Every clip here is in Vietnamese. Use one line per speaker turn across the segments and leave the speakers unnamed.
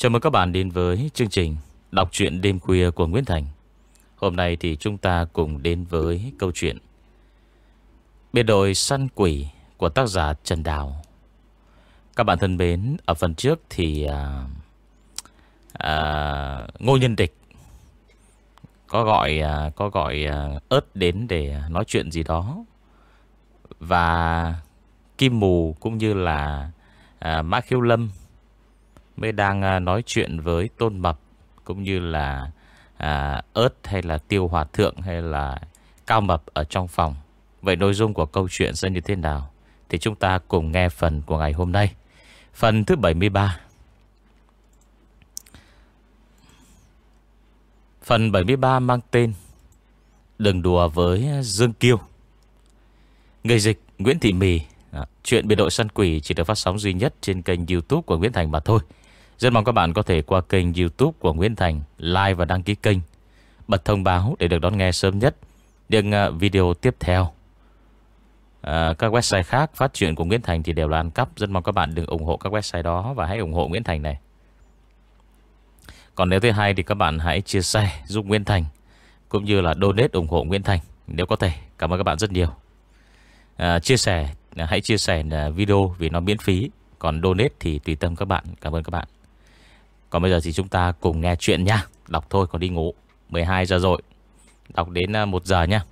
Chào mừng các bạn đến với chương trình Đọc truyện đêm khuya của Nguyễn Thành. Hôm nay thì chúng ta cùng đến với câu chuyện Biệt đội săn quỷ của tác giả Trần Đào. Các bạn thân mến, ở phần trước thì à, à, Ngô Nhân Địch có gọi à, có gọi à, ớt đến để nói chuyện gì đó. Và Kim Mù cũng như là à, Mã Khiêu Lâm mới đang à, nói chuyện với Tôn Mập cũng như là à, ớt hay là tiêu hòa thượng hay là cao mập ở trong phòng. Vậy nội dung của câu chuyện sẽ như thế nào? Thì chúng ta cùng nghe phần của ngày hôm nay. Phần thứ 73. Phần 73 mang tên Đừng đùa với Dương Kiêu Người dịch Nguyễn Thị Mì à, Chuyện biệt đội săn quỷ chỉ được phát sóng duy nhất Trên kênh youtube của Nguyễn Thành mà thôi rất mong các bạn có thể qua kênh youtube của Nguyễn Thành Like và đăng ký kênh Bật thông báo để được đón nghe sớm nhất Những à, video tiếp theo. À, Các website khác phát triển của Nguyễn Thành thì đều là ăn cắp. Rất mong các bạn đừng ủng hộ các website đó Và hãy ủng hộ Nguyễn Thành này. Còn nếu thấy hay thì các bạn hãy chia sẻ giúp Nguyễn Thành Cũng như là donate ủng hộ Nguyễn Thành Nếu có thể. Cảm ơn các bạn rất nhiều. À, Chia sẻ à, Hãy chia sẻ à, video vì nó miễn phí. Còn donate thì tùy tâm các bạn. Cảm ơn các bạn. Còn bây giờ thì chúng ta cùng nghe chuyện nha. Đọc thôi, còn đi ngủ. 12 giờ rồi. Đọc đến ờ, 1 giờ nha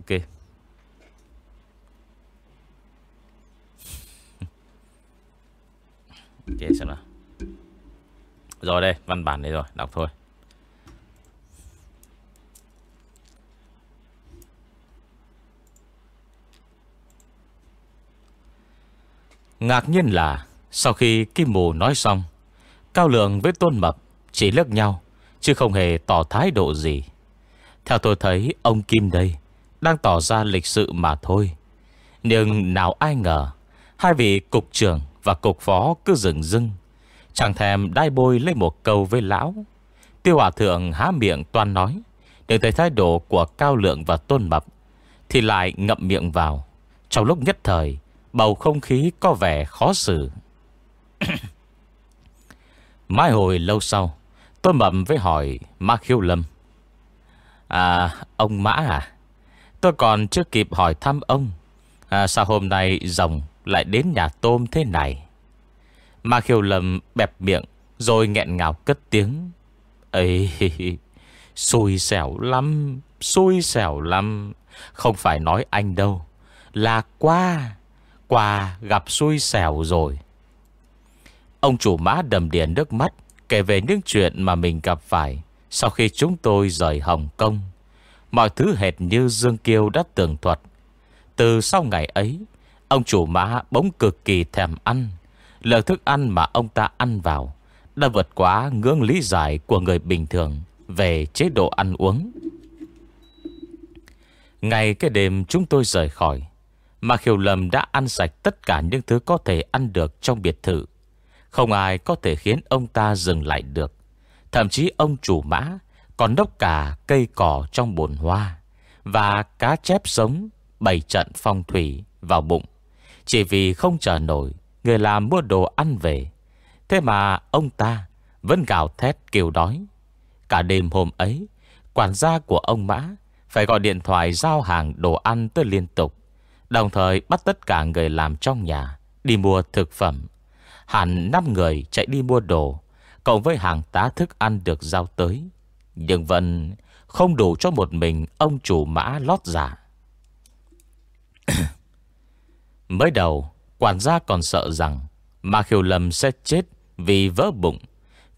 Ok Ok xem nào. Rồi đây Văn bản đây rồi Đọc thôi. Ngạc nhiên là Sau khi Kim Mù nói xong Cao Lượng với Tôn Mập Chỉ lướt nhau Chứ không hề tỏ thái độ gì. Theo tôi thấy ông Kim đây đang tỏ ra lịch sự mà thôi. Nhưng nào ai ngờ, hai vị cục trưởng và cục phó cứ rừng dưng. Chẳng thèm đai bôi lấy một câu với lão. Tiêu hòa thượng há miệng toan nói. Để thấy thái độ của Cao Lượng và Tôn Mập, thì lại ngậm miệng vào. Trong lúc nhất thời, bầu không khí có vẻ khó xử. Mai hồi lâu sau, Tôn Mập với hỏi Ma Khiêu Lâm. À, ông Mã à? Tôi còn chưa kịp hỏi thăm ông à, Sao hôm nay rồng lại đến nhà tôm thế này. Mà khiêu lầm bẹp miệng, Rồi nghẹn ngào cất tiếng. Ấy Xui xẻo lắm, Xui xẻo lắm. Không phải nói anh đâu, Là qua Qua gặp xui xẻo rồi. Ông chủ mã đầm điền nước mắt, Kể về những chuyện mà mình gặp phải Sau khi chúng tôi rời Hồng Kông. Mọi thứ hệt như Dương Kiêu đã tường thuật. Từ sau ngày ấy Ông chủ mã bỗng cực kỳ thèm ăn. Lượng thức ăn mà ông ta ăn vào, Đã vượt quá ngưỡng lý giải của người bình thường Về chế độ ăn uống. Ngày cái đêm chúng tôi rời khỏi, Mà Khiều Lâm đã ăn sạch tất cả những thứ có thể ăn được trong biệt thự. Không ai có thể khiến ông ta dừng lại được. Thậm chí ông chủ mã còn đốc cả cây cỏ trong bồn hoa Và cá chép sống Bày trận phong thủy vào bụng. Chỉ vì không chờ nổi, Người làm mua đồ ăn về. Thế mà ông ta Vẫn gào thét kêu đói. Cả đêm hôm ấy, Quản gia của ông Mã Phải gọi điện thoại giao hàng đồ ăn tới liên tục, Đồng thời bắt tất cả người làm trong nhà Đi mua thực phẩm. Hẳn 5 người chạy đi mua đồ, Cộng với hàng tá thức ăn được giao tới. Nhưng vẫn không đủ cho một mình ông chủ mã lót dạ. giả. Mới đầu, quản gia còn sợ rằng Ma Khiêu Lâm sẽ chết vì vỡ bụng.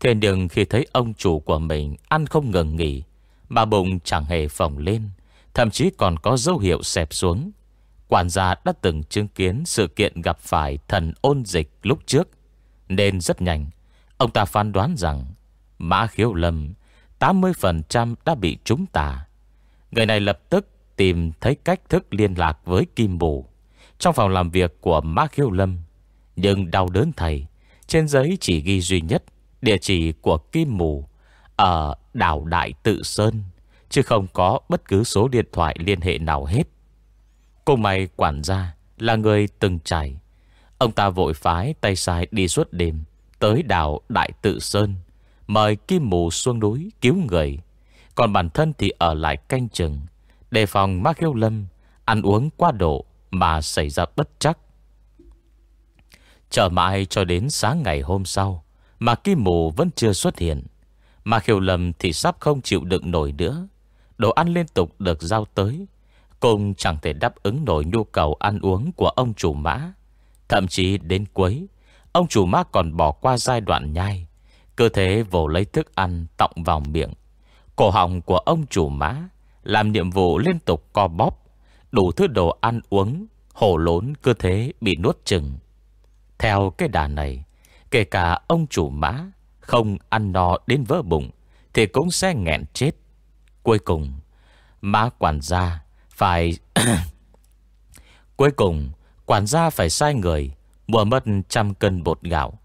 Thế nhưng khi thấy ông chủ của mình ăn không ngừng nghỉ, mà bụng chẳng hề phồng lên, thậm chí còn có dấu hiệu xẹp xuống. Quản gia đã từng chứng kiến sự kiện gặp phải thần ôn dịch lúc trước. Nên rất nhanh Ông ta phán đoán rằng Mã khiếu lâm 80% đã bị trúng tà Người này lập tức tìm thấy cách thức liên lạc với Kim Bù trong phòng làm việc của Mã khiếu lâm, Nhưng đau đớn thầy Trên giấy chỉ ghi duy nhất Địa chỉ của Kim Mù Ở đảo Đại Tự Sơn, Chứ không có bất cứ số điện thoại liên hệ nào hết. Cùng mày quản gia Là người từng trải. Ông ta vội phái tay sai đi suốt đêm Tới đảo Đại Tự Sơn, Mời Kim Mù xuống núi cứu người. Còn bản thân thì ở lại canh chừng, Đề phòng Mác Hiếu Lâm Ăn uống quá độ mà xảy ra bất chắc. Chờ mãi cho đến sáng ngày hôm sau, Mà Kim Mù vẫn chưa xuất hiện, Mà Khiều Lâm thì sắp không chịu đựng nổi nữa. Đồ ăn liên tục được giao tới Cùng chẳng thể đáp ứng nổi nhu cầu ăn uống của ông chủ mã. Thậm chí đến cuối, Ông chủ mã còn bỏ qua giai đoạn nhai Cơ thể vồ lấy thức ăn tọng vào miệng. Cổ họng của ông chủ mã Làm nhiệm vụ liên tục co bóp. Đủ thứ đồ ăn uống, Hổ lốn cơ thế bị nuốt chừng. Theo cái đà này, Kể cả ông chủ mã Không ăn no đến vỡ bụng Thì cũng sẽ nghẹn chết. Cuối cùng, Mã quản gia phải Cuối cùng, Quản gia phải sai người, Mua mất trăm cân bột gạo,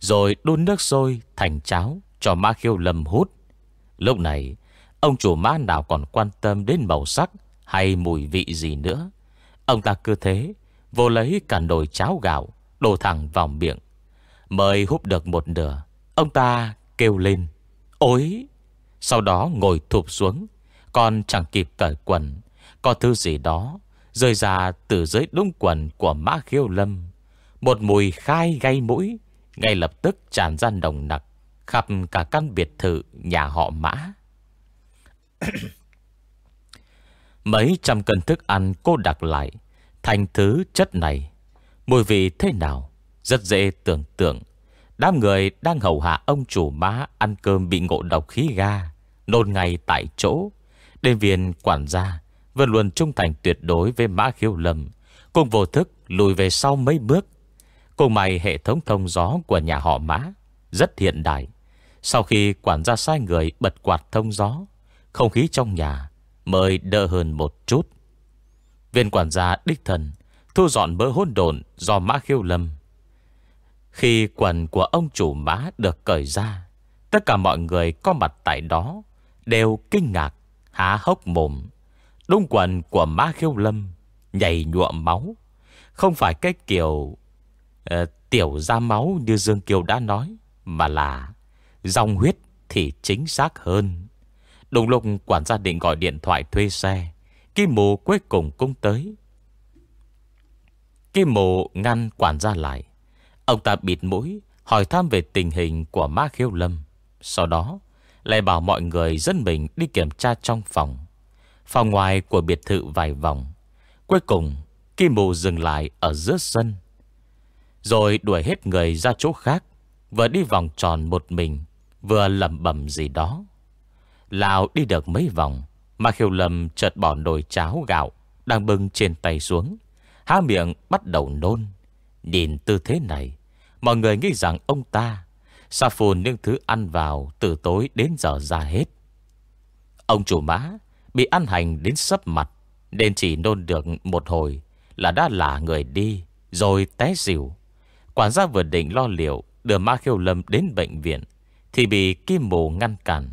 Rồi đun nước sôi thành cháo Cho mã khiêu lâm hút. Lúc này, Ông chủ mã nào còn quan tâm đến màu sắc hay mùi vị gì nữa. Ông ta cứ thế, Vô lấy cả nồi cháo gạo, Đổ thẳng vào miệng. Mời hút được một nửa, Ông ta kêu lên, Ôi! Sau đó ngồi thụp xuống, Còn chẳng kịp cởi quần. Có thứ gì đó Rơi ra từ dưới đúng quần của mã khiêu lâm. Một mùi khai gây mũi, Ngay lập tức tràn ra nồng nặc, Khắp cả căn biệt thự nhà họ mã. Mấy trăm cân thức ăn cô đặt lại. Thành thứ chất này. Mùi vị thế nào? Rất dễ tưởng tượng. Đám người đang hầu hạ ông chủ má Ăn cơm bị ngộ độc khí ga. Nôn ngay tại chỗ. Đêm viên quản gia Vẫn luôn trung thành tuyệt đối với mã khiêu lâm. Cùng vô thức lùi về sau mấy bước. Cùng mày hệ thống thông gió của nhà họ mã. Rất hiện đại. Sau khi quản gia sai người bật quạt thông gió, Không khí trong nhà Mới đỡ hơn một chút. Viên quản gia đích thần Thu dọn mỡ hôn đồn do mã khiêu lâm. Khi quần của ông chủ mã được cởi ra Tất cả mọi người có mặt tại đó Đều kinh ngạc Há hốc mồm. Đúng quần của mã khiêu lâm Nhảy nhuộm máu. Không phải cái kiểu uh, Tiểu ra máu như Dương Kiều đã nói Mà là Dòng huyết thì chính xác hơn. Đúng lúc quản gia định gọi điện thoại thuê xe, Kim mù cuối cùng cũng tới. Kim mù ngăn quản gia lại. Ông ta bịt mũi, Hỏi thăm về tình hình của má khiêu lâm. Sau đó, lại bảo mọi người dân mình đi kiểm tra trong phòng. Phòng ngoài của biệt thự vài vòng. Cuối cùng, Kim Mù dừng lại ở giữa sân. Rồi đuổi hết người ra chỗ khác, Vừa đi vòng tròn một mình, Vừa lẩm bẩm gì đó. Lào đi được mấy vòng, Mà khiêu lầm chợt bỏ nồi cháo gạo Đang bưng trên tay xuống. Há miệng bắt đầu nôn. Nhìn tư thế này, Mọi người nghĩ rằng ông ta, Sa phùn những thứ ăn vào Từ tối đến giờ ra hết. Ông chủ má Bị ăn hành đến sấp mặt, Nên chỉ nôn được một hồi Là đã lả người đi, Rồi té xỉu. Quản gia vừa định lo liệu Đưa Ma Khiêu Lâm đến bệnh viện Thì bị Kim Mù ngăn cản.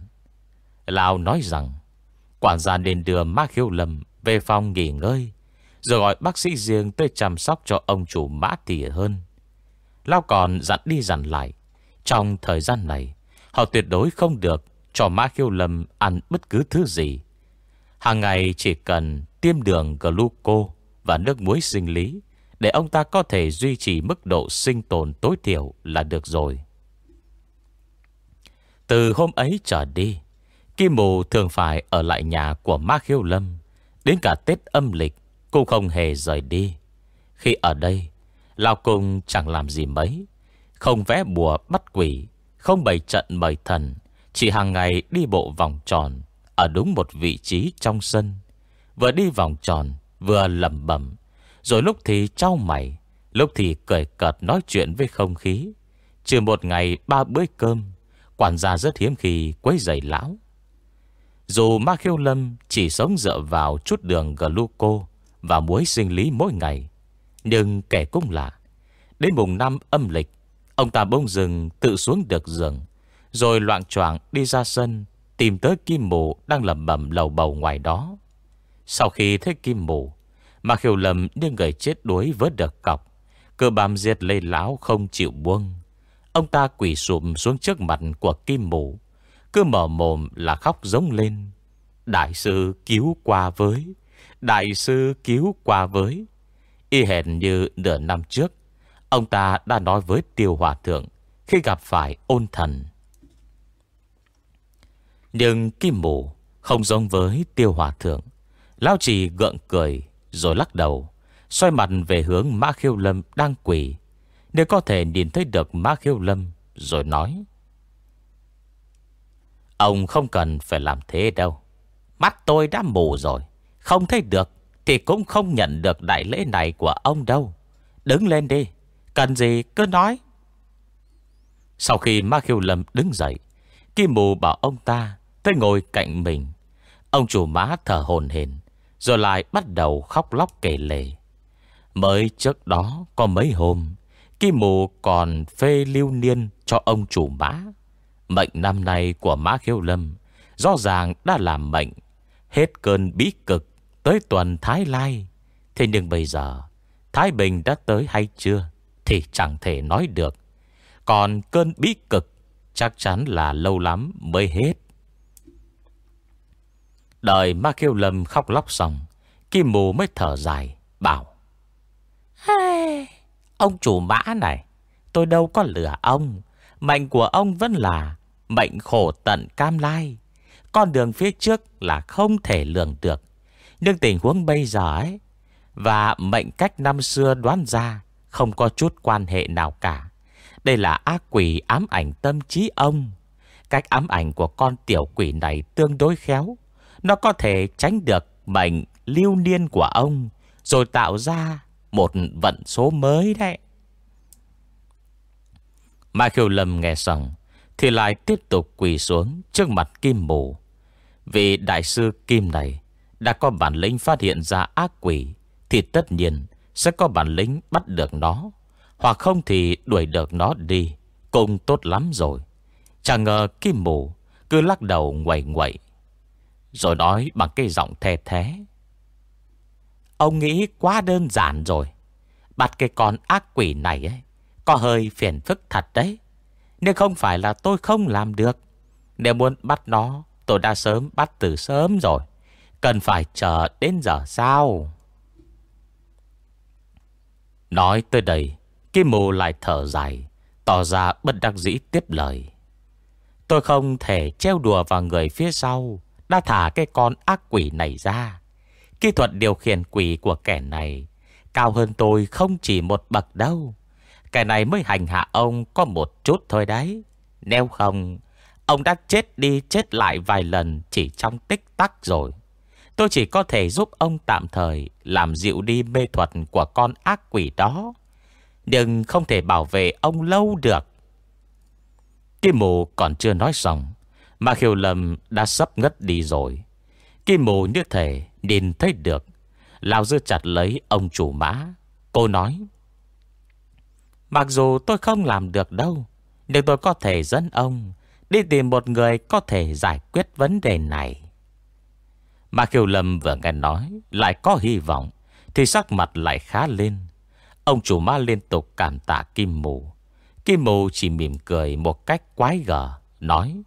Lào nói rằng, Quản gia nên đưa Ma Khiêu Lâm Về phòng nghỉ ngơi, Rồi gọi bác sĩ riêng tới chăm sóc cho ông chủ mã Thị hơn. Lao còn dặn đi dặn lại, trong thời gian này, Họ tuyệt đối không được Cho Mã Khiêu Lâm ăn bất cứ thứ gì. Hàng ngày chỉ cần Tiêm đường gluco Và nước muối sinh lý Để ông ta có thể duy trì mức độ sinh tồn tối thiểu là được rồi. Từ hôm ấy trở đi Kim Mù thường phải ở lại nhà của Ma Khiêu Lâm. Đến cả Tết âm lịch Cũng không hề rời đi. Khi ở đây, Lao Cung chẳng làm gì mấy. Không vẽ bùa bắt quỷ, Không bày trận mời thần, Chỉ hàng ngày đi bộ vòng tròn Ở đúng một vị trí trong sân. Vừa đi vòng tròn, Vừa lầm bẩm, Rồi lúc thì trao mày, Lúc thì cười cợt nói chuyện với không khí. Trừ một ngày ba bữa cơm, Quản gia rất hiếm khi quấy giày lão. Dù Ma Khiêu Lâm chỉ sống dựa vào chút đường gluco và muối sinh lý mỗi ngày, Nhưng kẻ cũng lạ, Đến mùng năm âm lịch, Ông ta bông rừng tự xuống được giường, Rồi loạn choạng đi ra sân Tìm tới Kim Mù Đang lầm bầm lầu bầu ngoài đó. Sau khi thấy Kim Mù Ma khiêu Lâm như người chết đuối vớt được cọc, Cơ bám diệt lây lão không chịu buông. Ông ta quỷ sụm xuống trước mặt của Kim Mù cứ mở mồm là khóc giống lên. Đại sư cứu qua với, Đại sư cứu qua với. Y hẹn như nửa năm trước, Ông ta đã nói với tiêu hòa thượng Khi gặp phải ôn thần. Nhưng kim mù Không giống với tiêu hòa thượng. Lão chỉ gượng cười Rồi lắc đầu, Xoay mặt về hướng Mã Khiêu Lâm đang quỷ Nếu có thể nhìn thấy được Mã Khiêu Lâm Rồi nói Ông không cần phải làm thế đâu. Mắt tôi đã mù rồi. Không thấy được Thì cũng không nhận được đại lễ này của ông đâu. Đứng lên đi. Cần gì cứ nói. Sau khi Ma Khiêu Lâm đứng dậy, Kim Mù bảo ông ta Tới ngồi cạnh mình. Ông chủ má thở hồn hển, Rồi lại bắt đầu khóc lóc kể lệ Mới trước đó có mấy hôm, Kim Mù còn phê lưu niên cho ông chủ mã Mệnh năm nay của Mã Khiêu Lâm. Rõ ràng đã làm mệnh. Hết cơn bí cực Tới tuần Thái Lai. Thế nhưng bây giờ Thái Bình đã tới hay chưa Thì chẳng thể nói được. Còn cơn bí cực Chắc chắn là lâu lắm mới hết. Đợi Ma Kiêu Lâm khóc lóc xong Kim Mù mới thở dài Bảo hey, Ông chủ mã này Tôi đâu có lừa ông. Mệnh của ông vẫn là Mệnh khổ tận cam lai. Con đường phía trước là không thể lường được. Nhưng tình huống bây giờ ấy Và mệnh cách năm xưa đoán ra Không có chút quan hệ nào cả. Đây là ác quỷ ám ảnh tâm trí ông. Cách ám ảnh của con tiểu quỷ này tương đối khéo. Nó có thể tránh được mệnh lưu niên của ông, Rồi tạo ra một vận số mới đấy. Mai Khiêu Lâm nghe xong thì lại tiếp tục quỳ xuống trước mặt Kim Mù. Vì đại sư Kim này Đã có bản lĩnh phát hiện ra ác quỷ, Thì tất nhiên Sẽ có bản lĩnh bắt được nó. Hoặc không thì đuổi được nó đi, Cũng tốt lắm rồi. Chẳng ngờ Kim Mù Cứ lắc đầu ngoẩy ngoẩy Rồi nói bằng cái giọng thè thế Ông nghĩ quá đơn giản rồi. Bắt cái con ác quỷ này ấy, Có hơi phiền phức thật đấy. Nhưng không phải là tôi không làm được, Nếu muốn bắt nó, Tôi đã sớm bắt từ sớm rồi. Cần phải chờ đến giờ sao Nói tới đây, Kim mù lại thở dài, Tỏ ra bất đắc dĩ tiếp lời. Tôi không thể treo đùa vào người phía sau, Đã thả cái con ác quỷ này ra. Kỹ thuật điều khiển quỷ của kẻ này, Cao hơn tôi không chỉ một bậc đâu. Cái này mới hành hạ ông có một chút thôi đấy. Nếu không, Ông đã chết đi, chết lại vài lần Chỉ trong tích tắc rồi. Tôi chỉ có thể giúp ông tạm thời Làm dịu đi mê thuật của con ác quỷ đó. Nhưng không thể bảo vệ ông lâu được. Kim mù còn chưa nói xong, Mà khiêu lâm đã sắp ngất đi rồi. Kim mù như thể nhìn thấy được lao dư chặt lấy ông chủ mã. Cô nói Mặc dù tôi không làm được đâu, Nhưng tôi có thể dẫn ông Đi tìm một người có thể giải quyết vấn đề này. Mà Kiều Lâm vừa nghe nói Lại có hy vọng, Thì sắc mặt lại khá lên. Ông chủ ma liên tục cảm tạ Kim Mù. Kim Mù chỉ mỉm cười một cách quái gở, Nói,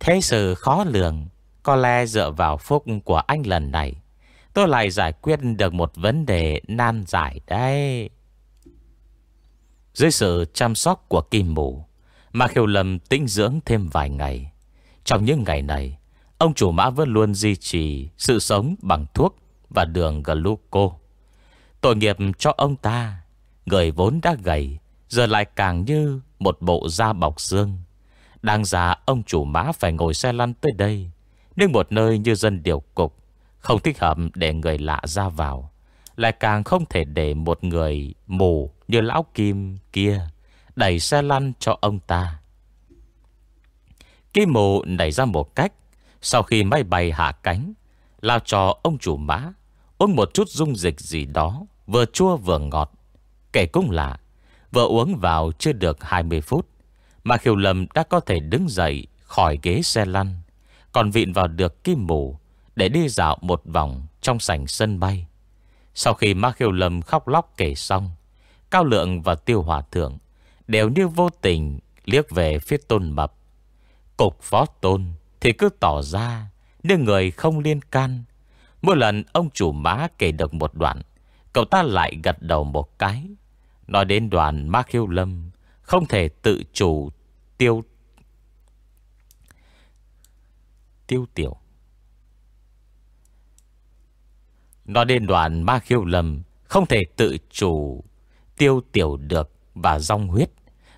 Thế sự khó lường, Có lẽ dựa vào phúc của anh lần này, Tôi lại giải quyết được một vấn đề nan giải đây. Dưới sự chăm sóc của Kim Mù, Mà Khiêu Lâm tĩnh dưỡng thêm vài ngày. Trong những ngày này, ông chủ mã vẫn luôn duy trì sự sống bằng thuốc và đường gluco. Tội nghiệp cho ông ta, người vốn đã gầy, giờ lại càng như một bộ da bọc xương. Đang già ông chủ mã phải ngồi xe lăn tới đây, nhưng một nơi như dân điều cục không thích hợp để người lạ ra vào Lại càng không thể để một người mù như lão Kim kia, Đẩy xe lăn cho ông ta. Kim mù đẩy ra một cách, Sau khi máy bay hạ cánh, Lao cho ông chủ mã Uống một chút dung dịch gì đó, Vừa chua vừa ngọt. Kể cũng lạ, Vừa uống vào chưa được 20 phút, Mà khiêu lầm đã có thể đứng dậy Khỏi ghế xe lăn, Còn vịn vào được kim mù Để đi dạo một vòng Trong sảnh sân bay. Sau khi Ma Khiêu Lâm khóc lóc kể xong Cao Lượng và Tiêu Hòa Thượng Đều như vô tình Liếc về phía tôn mập. Cục phó tôn Thì cứ tỏ ra Như người không liên can. Mỗi lần ông chủ má kể được một đoạn, Cậu ta lại gật đầu một cái, Nói đến đoàn Ma Khiêu Lâm, Không thể tự chủ tiêu Tiêu tiểu. Nói đến đoàn Ma Khiêu Lâm, Không thể tự chủ Tiêu tiểu được Và rong huyết.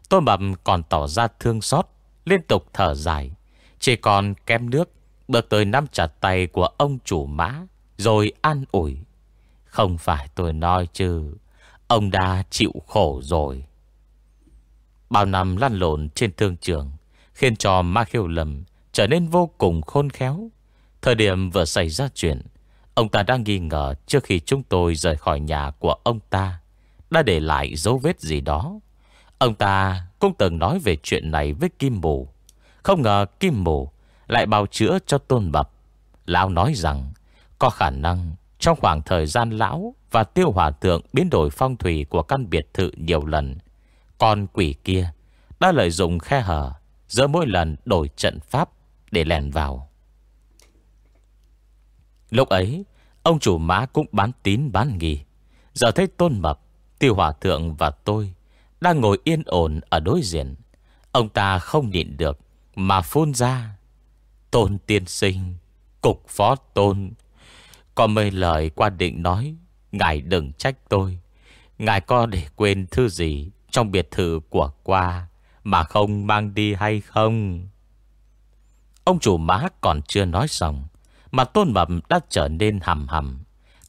Tôi mập còn tỏ ra thương xót, Liên tục thở dài. Chỉ còn kem nước, Bước tới nắm chặt tay của ông chủ mã, Rồi an ủi. Không phải tôi nói chứ, Ông đã chịu khổ rồi. Bao năm lăn lộn trên thương trường, Khiến cho Ma Khiêu Lâm Trở nên vô cùng khôn khéo. Thời điểm vừa xảy ra chuyện, Ông ta đang nghi ngờ Trước khi chúng tôi rời khỏi nhà của ông ta. Đã để lại dấu vết gì đó Ông ta cũng từng nói về chuyện này với Kim Mù Không ngờ Kim Mù Lại bào chữa cho Tôn Bập Lão nói rằng Có khả năng trong khoảng thời gian lão và tiêu hòa thượng biến đổi phong thủy của căn biệt thự nhiều lần, con quỷ kia đã lợi dụng khe hở giữa mỗi lần đổi trận pháp để lèn vào. Lúc ấy, ông chủ mã cũng bán tín bán nghi. Giờ thấy tôn mập, tiêu hòa thượng và tôi đang ngồi yên ổn ở đối diện. Ông ta không nhịn được mà phun ra. Tôn tiên sinh, cục phó tôn, có mấy lời qua định nói Ngài đừng trách tôi Ngài có để quên thứ gì Trong biệt thự của qua Mà không mang đi hay không Ông chủ má còn chưa nói xong Mà tôn mập đã trở nên hầm hầm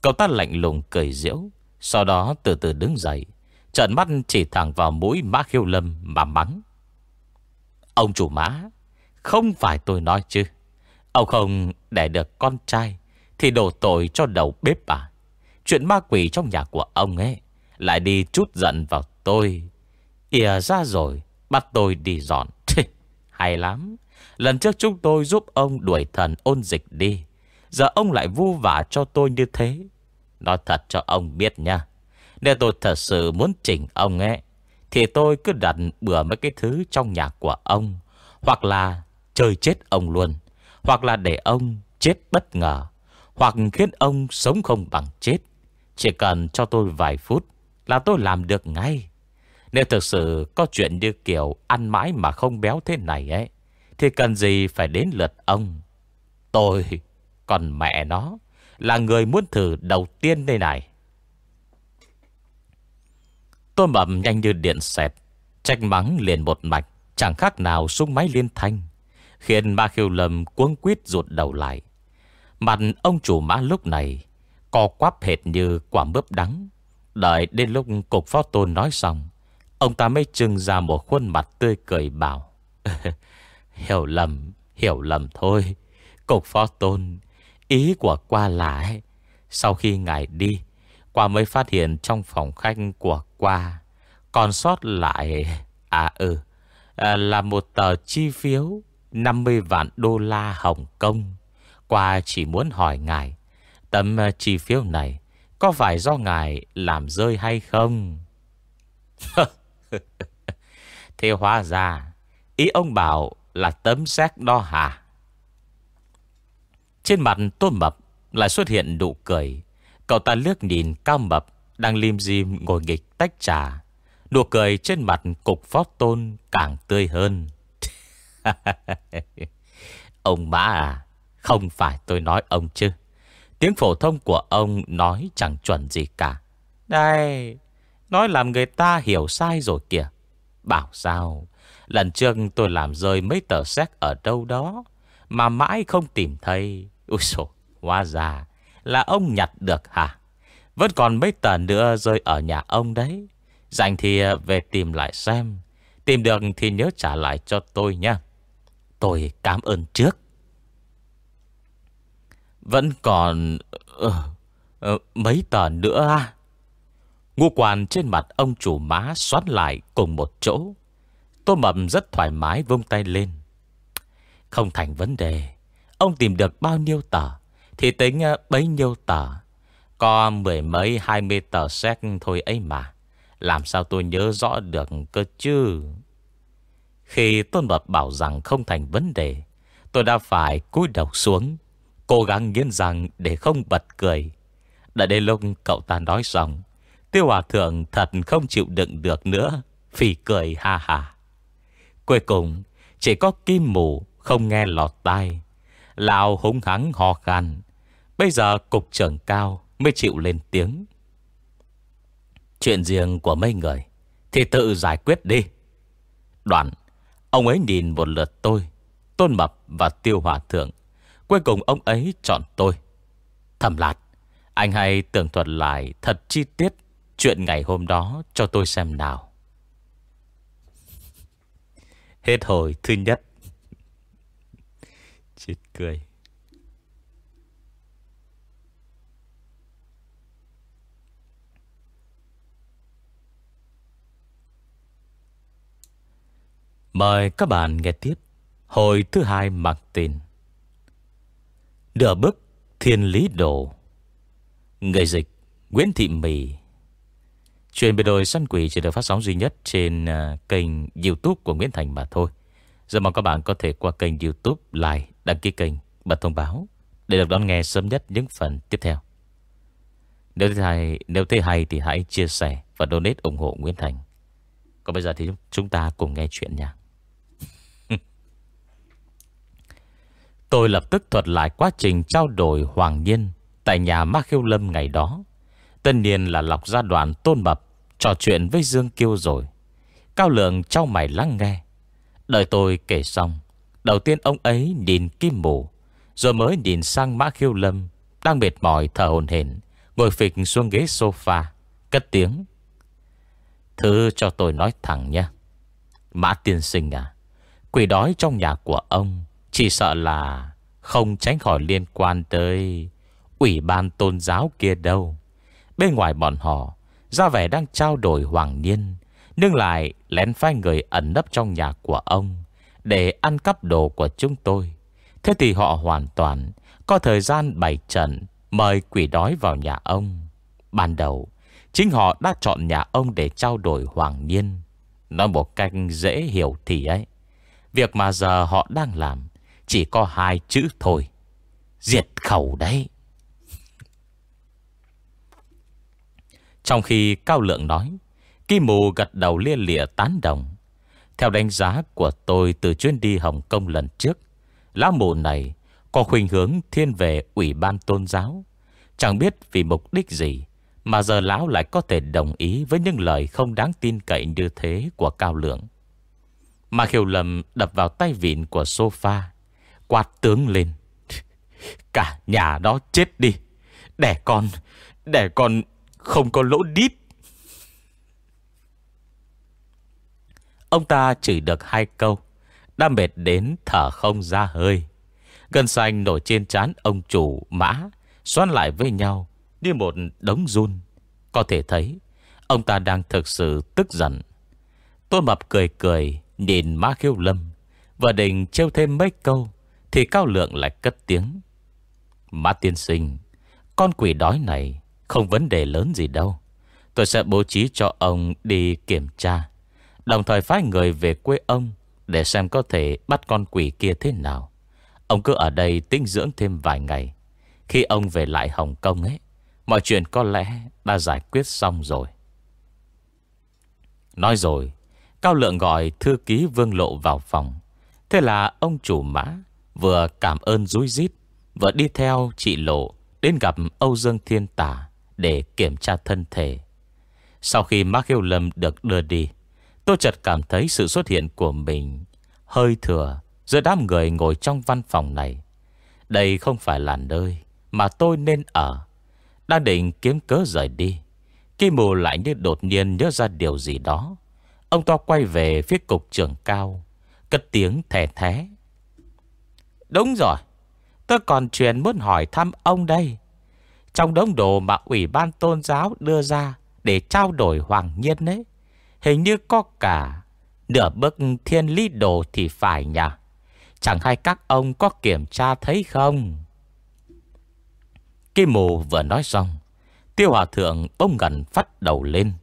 Cậu ta lạnh lùng cười diễu sau đó từ từ đứng dậy Trận mắt chỉ thẳng vào mũi má khiêu lâm Mà mắng. Ông chủ má Không phải tôi nói chứ. Ông không để được con trai thì đổ tội cho đầu bếp à Chuyện ma quỷ trong nhà của ông ấy Lại đi chút giận vào tôi. Ỉa ra rồi, Bắt tôi đi dọn. Hay lắm. Lần trước chúng tôi giúp ông đuổi thần ôn dịch đi, Giờ ông lại vu vả cho tôi như thế. Nói thật cho ông biết nha. Nếu tôi thật sự muốn chỉnh ông ấy, Thì tôi cứ đặt bừa mấy cái thứ trong nhà của ông. Hoặc là chơi chết ông luôn. Hoặc là để ông chết bất ngờ. Hoặc khiến ông sống không bằng chết. Chỉ cần cho tôi vài phút Là tôi làm được ngay. Nếu thực sự có chuyện như kiểu Ăn mãi mà không béo thế này ấy, Thì cần gì phải đến lượt ông? Tôi Còn mẹ nó là người muốn thử đầu tiên đây này. Tôi mập nhanh như điện xẹt, Trách mắng liền một mạch, Chẳng khác nào súng máy liên thanh, Khiến Ma Khiêu lầm cuống quýt rụt đầu lại. Mặt ông chủ mã lúc này Co quắp hệt như quả mướp đắng. Đợi đến lúc cục phó tôn nói xong, Ông ta mới trưng ra một khuôn mặt tươi cười bảo, Hiểu lầm Hiểu lầm thôi, Cục phó tôn Ý của qua là ấy, Sau khi ngài đi Qua mới phát hiện trong phòng khách của qua Còn sót lại À ừ à, Là một tờ chi phiếu 50 vạn đô la Hồng Kông. Qua chỉ muốn hỏi ngài Tấm à, chi phiếu này Có phải do ngài làm rơi hay không? Thế hóa ra Ý ông bảo là tấm xác đó hả? Trên mặt tôn mập Lại xuất hiện nụ cười. Cậu ta lướt nhìn cao mập Đang lim dim ngồi nghịch tách trà. Nụ cười trên mặt cục phó tôn Càng tươi hơn. Ông má à không phải tôi nói ông chứ. Tiếng phổ thông của ông nói chẳng chuẩn gì cả. Đây, Nói làm người ta hiểu sai rồi kìa. Bảo sao, Lần trước tôi làm rơi mấy tờ xét ở đâu đó Mà mãi không tìm thấy. Úi xổ Hóa ra là ông nhặt được hả? Vẫn còn mấy tờ nữa rơi ở nhà ông đấy. Dành thì ờ, về tìm lại xem. Tìm được thì nhớ trả lại cho tôi nha Tôi cảm ơn trước. Vẫn còn ừ, Mấy tờ nữa à? Ngu quan trên mặt ông chủ má xoát lại cùng một chỗ. Tô Mập rất thoải mái vung tay lên. Không thành vấn đề. Ông tìm được bao nhiêu tờ? Thì tính ờ, bấy nhiêu tờ? Có mười mấy, hai mươi tờ xét thôi ấy mà. Làm sao tôi nhớ rõ được cơ chứ? Khi Tôn Bập bảo rằng không thành vấn đề, Tôi đã phải cúi đầu xuống, Cố gắng nghiến rằng để không bật cười. Đã đến lúc cậu ta nói xong, Tiêu Hòa Thượng thật không chịu đựng được nữa Phỉ cười ha ha Cuối cùng, Chỉ có kim mù không nghe lọt tai. Lào hung hắng ho khan. Bây giờ cục trưởng cao Mới chịu lên tiếng. Chuyện riêng của mấy người Thì tự giải quyết đi. Đoạn, Ông ấy nhìn một lượt tôi, Tôn Mập và Tiêu Hòa Thượng. Cuối cùng ông ấy chọn tôi. Thầm lạt, Anh hãy tưởng thuật lại thật chi tiết Chuyện ngày hôm đó cho tôi xem nào. Hết hồi thứ nhất. Chết cười. Mời các bạn nghe tiếp Hồi thứ hai mặc tin Nửa bức Thiên Lý Đồ. Người dịch Nguyễn Thị Mì. Chuyện biệt đồi săn quỷ chỉ được phát sóng duy nhất trên à, kênh youtube của Nguyễn Thành mà thôi. Giờ mong các bạn có thể qua kênh youtube, like, đăng ký kênh, bật thông báo để được đón nghe sớm nhất những phần tiếp theo. Nếu thấy hay, nếu thấy hay thì hãy chia sẻ và donate ủng hộ Nguyễn Thành. Còn bây giờ thì chúng ta cùng nghe chuyện nha. Tôi lập tức thuật lại quá trình trao đổi Hoàng Nhiên tại nhà Ma Khiêu Lâm ngày đó. Tân niên là lọc ra đoạn tôn mập Trò chuyện với Dương Kiêu rồi Cao lượng trao mày lắng nghe Đợi tôi kể xong Đầu tiên ông ấy nhìn kim mù, Rồi mới nhìn sang Mã Khiêu Lâm, Đang mệt mỏi thở hồn hển, Ngồi phịch xuống ghế sofa, Cất tiếng. Thứ cho tôi nói thẳng nha Mã tiên sinh à Quỷ đói trong nhà của ông Chỉ sợ là Không tránh khỏi liên quan tới Ủy ban tôn giáo kia đâu. Bên ngoài bọn họ, Ra vẻ đang trao đổi hoàng niên, Nhưng lại lén phai người ẩn nấp trong nhà của ông. Để ăn cắp đồ của chúng tôi. Thế thì họ hoàn toàn Có thời gian bày trận Mời quỷ đói vào nhà ông. Ban đầu, Chính họ đã chọn nhà ông để trao đổi hoàng niên Nói một cách dễ hiểu thì ấy, Việc mà giờ họ đang làm Chỉ có hai chữ thôi. Diệt khẩu đấy. Trong khi Cao Lượng nói, Kim Mù gật đầu lia lịa tán đồng. Theo đánh giá của tôi từ chuyến đi Hồng Kông lần trước Lão mù này có khuynh hướng thiên về ủy ban tôn giáo. Chẳng biết vì mục đích gì Mà giờ lão lại có thể đồng ý với những lời không đáng tin cậy như thế của Cao Lượng. Mà khiêu lầm đập vào tay vịn của sofa Quạt tướng lên. Cả nhà đó chết đi, Đẻ con Đẻ con không có lỗ đít. Ông ta chỉ được hai câu. Đã mệt đến thở không ra hơi. Gân xanh nổi trên trán ông chủ mã Xoan lại với nhau Như một đống run. Có thể thấy, Ông ta đang thực sự tức giận. Tôn Mập cười cười, Nhìn má khiêu lâm, Và định trêu thêm mấy câu, Thì Cao Lượng lại cất tiếng. Má tiên sinh, Con quỷ đói này không vấn đề lớn gì đâu. Tôi sẽ bố trí cho ông đi kiểm tra. Đồng thời phái người về quê ông Để xem có thể bắt con quỷ kia thế nào. Ông cứ ở đây tinh dưỡng thêm vài ngày. Khi ông về lại Hồng Kông ấy Mọi chuyện có lẽ đã giải quyết xong rồi. Nói rồi Cao Lượng gọi thư ký Vương Lộ vào phòng. Thế là ông chủ mã Vừa cảm ơn rúi rít Vừa đi theo chị Lộ Đến gặp Âu Dương Thiên Tả để kiểm tra thân thể. Sau khi Mark Hiếu Lâm được đưa đi, tôi chợt cảm thấy sự xuất hiện của mình hơi thừa giữa đám người ngồi trong văn phòng này. Đây không phải là nơi mà tôi nên ở. Đang định kiếm cớ rời đi. Khi mù lại như đột nhiên nhớ ra điều gì đó. Ông to quay về phía cục trưởng cao, Cất tiếng thẻ thé Đúng rồi Tôi còn chuyện muốn hỏi thăm ông đây Trong đống đồ mà Ủy ban tôn giáo đưa ra Để trao đổi hoàng nhiên ấy Hình như có cả. Nửa bức thiên lý đồ thì phải nhỉ? Chẳng hay các ông có kiểm tra thấy không? Kim mù vừa nói xong, Tiêu hòa thượng ông gần phát đầu lên.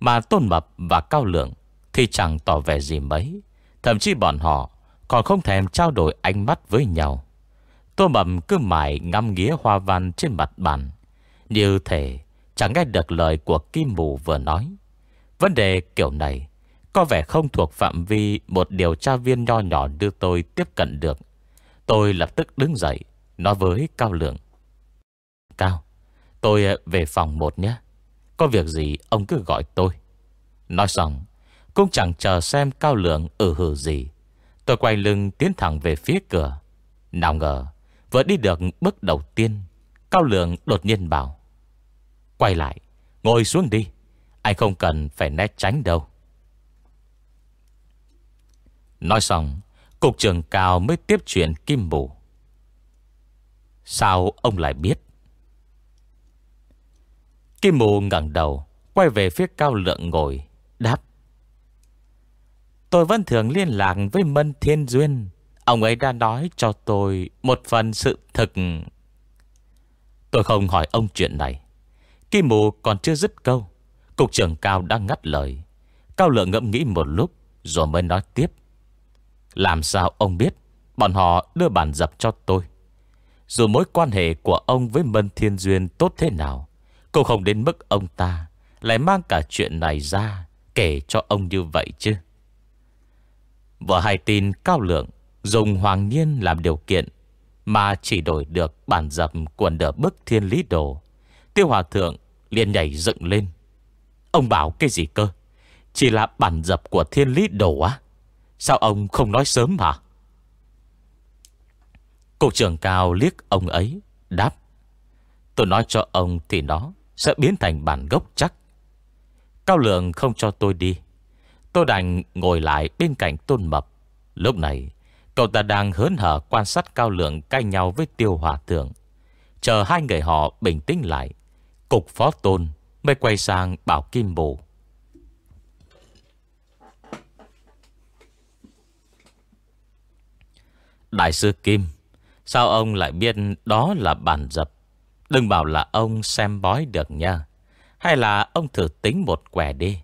Mà tôn mập và cao lượng Thì chẳng tỏ vẻ gì mấy. Thậm chí bọn họ Còn không thèm trao đổi ánh mắt với nhau. Tôn mập cứ mãi ngắm nghía hoa văn trên mặt bàn. Như thể chẳng nghe được lời của Kim Mù vừa nói. Vấn đề kiểu này Có vẻ không thuộc phạm vi Một điều tra viên nho nhỏ đưa tôi tiếp cận được. Tôi lập tức đứng dậy, Nói với Cao Lượng. Cao, Tôi ờ, về phòng một nhé. Có việc gì ông cứ gọi tôi. Nói xong, Cũng chẳng chờ xem Cao Lượng ừ ở hử gì. Tôi quay lưng tiến thẳng về phía cửa. Nào ngờ, Vừa đi được bước đầu tiên, Cao Lượng đột nhiên bảo, Quay lại, Ngồi xuống đi. Anh không cần phải né tránh đâu. Nói xong, Cục trưởng cao mới tiếp chuyện Kim Bù. Sao ông lại biết? Kim Mù ngẩng đầu, Quay về phía cao lượng ngồi, Đáp. Tôi vẫn thường liên lạc với Mân Thiên Duyên. Ông ấy đã nói cho tôi Một phần sự thực. Tôi không hỏi ông chuyện này. Kim Mù còn chưa dứt câu. Cục trưởng Cao đang ngắt lời. Cao lượng ngẫm nghĩ một lúc, Rồi mới nói tiếp. Làm sao ông biết? Bọn họ đưa bản dập cho tôi. Dù mối quan hệ của ông với Mân Thiên Duyên tốt thế nào, Cũng không đến mức ông ta Lại mang cả chuyện này ra Kể cho ông như vậy chứ. Vợ hai tin Cao Lượng Dùng Hoàng Nhiên làm điều kiện Mà chỉ đổi được bản dập Quần đỡ bức thiên lý đồ, Tiêu Hòa Thượng liền nhảy dựng lên. Ông bảo cái gì cơ? Chỉ là bản dập của thiên lý đồ á. Sao ông không nói sớm hả? Cục trưởng cao liếc ông ấy, Đáp. Tôi nói cho ông thì nó Sẽ biến thành bản gốc chắc. Cao lượng không cho tôi đi. Tôi đành ngồi lại bên cạnh tôn mập. Lúc này, Cậu ta đang hớn hở quan sát cao lượng cay nhau với tiêu hòa thượng. Chờ hai người họ bình tĩnh lại, Cục phó tôn Mới quay sang bảo Kim Bồ. Đại sư Kim, Sao ông lại biết đó là bản dập? Đừng bảo là ông xem bói được nha. Hay là ông thử tính một quẻ đi,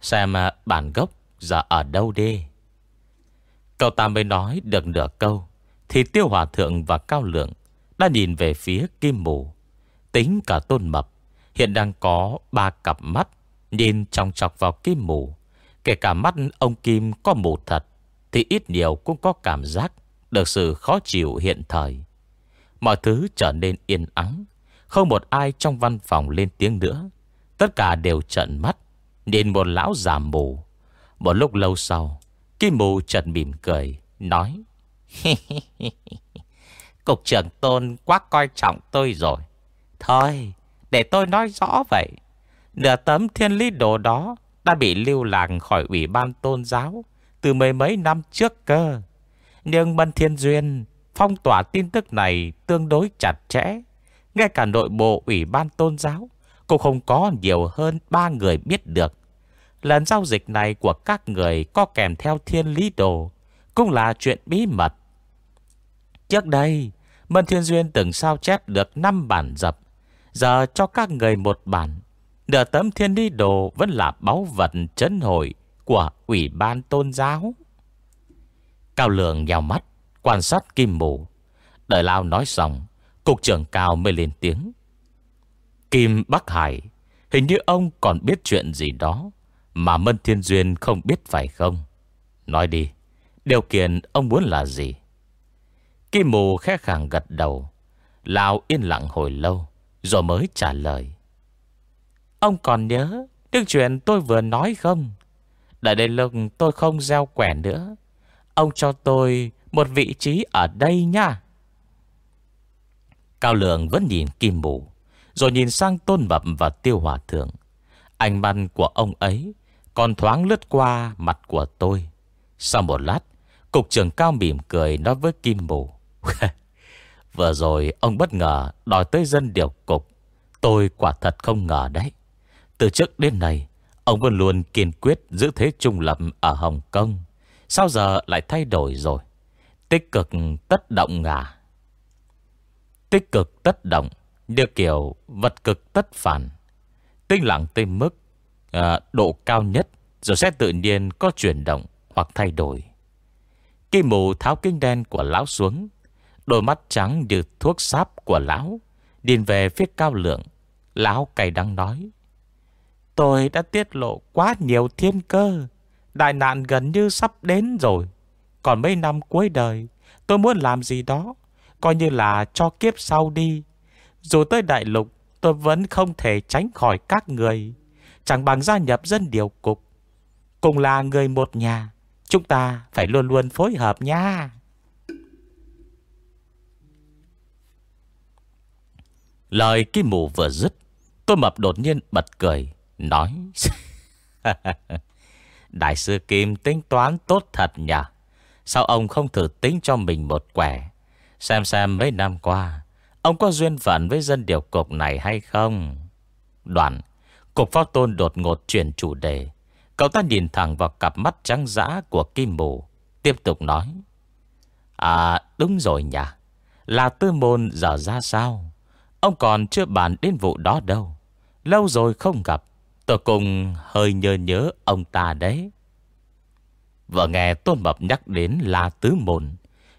Xem à, bản gốc giờ ở đâu đi. Cậu ta mới nói được nửa câu, Thì Tiêu Hòa Thượng và Cao Lượng Đã nhìn về phía Kim Mù Tính cả Tôn Mập Hiện đang có ba cặp mắt Nhìn trong chọc vào Kim Mù. Kể cả mắt ông Kim có mù thật, Thì ít nhiều cũng có cảm giác Được sự khó chịu hiện thời. Mọi thứ trở nên yên ắng, Không một ai trong văn phòng lên tiếng nữa. Tất cả đều trận mắt, Nhìn một lão già mù. Một lúc lâu sau, Kim mù chợt mỉm cười, Nói, Cục trưởng tôn quá coi trọng tôi rồi. Thôi để tôi nói rõ vậy, Nửa tấm thiên lý đồ đó Đã bị lưu làng khỏi ủy ban tôn giáo Từ mấy mấy năm trước cơ. Nhưng Mân Thiên Duyên Phong tỏa tin tức này Tương đối chặt chẽ. Ngay cả nội bộ ủy ban tôn giáo Cũng không có nhiều hơn ba người biết được. Lần giao dịch này của các người có kèm theo thiên lý đồ Cũng là chuyện bí mật. Trước đây, Mân Thiên Duyên từng sao chép được 5 bản dập Giờ cho các người một bản. Nửa tấm thiên đi đồ Vẫn là báu vật chấn hội Của ủy ban tôn giáo. Cao Lượng nhào mắt, Quan sát kim mù Đợi Lao nói xong, Cục trưởng Cao mới lên tiếng. Kim Bắc Hải, Hình như ông còn biết chuyện gì đó mà Mân Thiên Duyên không biết phải không? Nói đi, Điều kiện ông muốn là gì? Kim mù khẽ khàng gật đầu. Lào yên lặng hồi lâu. Rồi mới trả lời. Ông còn nhớ Những chuyện tôi vừa nói không? Đã đây lúc tôi không gieo quẻ nữa, Ông cho tôi Một vị trí ở đây nha. Cao Lượng vẫn nhìn Kim Mù Rồi nhìn sang Tôn Bập và Tiêu Hòa Thượng. Ánh mắt của ông ấy Còn thoáng lướt qua mặt của tôi. Sau một lát, Cục trưởng cao mỉm cười nói với Kim Mù Vừa rồi ông bất ngờ đòi tới dân điều cục. Tôi quả thật không ngờ đấy. Từ trước đến nay Ông vẫn luôn kiên quyết giữ thế trung lập ở Hồng Kông. Sao giờ lại thay đổi rồi? Tích cực tất động ngả Tích cực tất động Như kiểu vật cực tất phản. Tinh lặng tới mức à, Độ cao nhất Rồi sẽ tự nhiên có chuyển động Hoặc thay đổi. Kim mù tháo kinh đen của lão xuống Đôi mắt trắng như thuốc sáp của lão. Điền về phía cao lượng, Lão cay đắng nói, Tôi đã tiết lộ quá nhiều thiên cơ. Đại nạn gần như sắp đến rồi. Còn mấy năm cuối đời, Tôi muốn làm gì đó, Coi như là cho kiếp sau đi. Dù tới đại lục, Tôi vẫn không thể tránh khỏi các người. Chẳng bằng gia nhập dân điều cục. Cùng là người một nhà, Chúng ta phải luôn luôn phối hợp nha. Lời kim mù vừa dứt Tôi mập đột nhiên bật cười, Nói, Đại sư Kim tính toán tốt thật nhỉ? Sao ông không thử tính cho mình một quẻ? Xem xem mấy năm qua, Ông có duyên phận với dân điều cục này hay không? Đoạn, Cục phó tôn đột ngột chuyển chủ đề. Cậu ta nhìn thẳng vào cặp mắt trắng dã của Kim Mù, Tiếp tục nói À đúng rồi nhỉ? Là tư môn giờ ra sao? Ông còn chưa bàn đến vụ đó đâu. Lâu rồi không gặp, Tôi cùng hơi nhớ nhớ ông ta đấy. Vừa nghe Tôn Mập nhắc đến là tứ môn,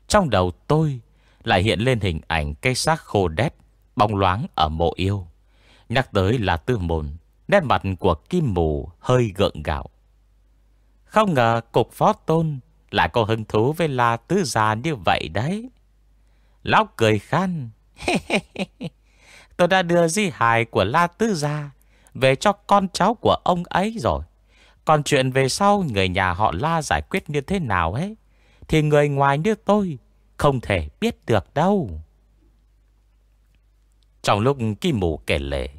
Trong đầu tôi Lại hiện lên hình ảnh cây xác khô đét, Bóng loáng ở mộ yêu. Nhắc tới là tứ môn, Nét mặt của Kim Mù hơi gượng gạo. Không ngờ cục phó tôn Lại có hứng thú với La Tứ Già như vậy đấy. Lão cười khan Tôi đã đưa di hài của La Tứ Gia Về cho con cháu của ông ấy rồi. Còn chuyện về sau Người nhà họ La giải quyết như thế nào ấy, Thì người ngoài như tôi Không thể biết được đâu. Trong lúc Kim Mù kể lệ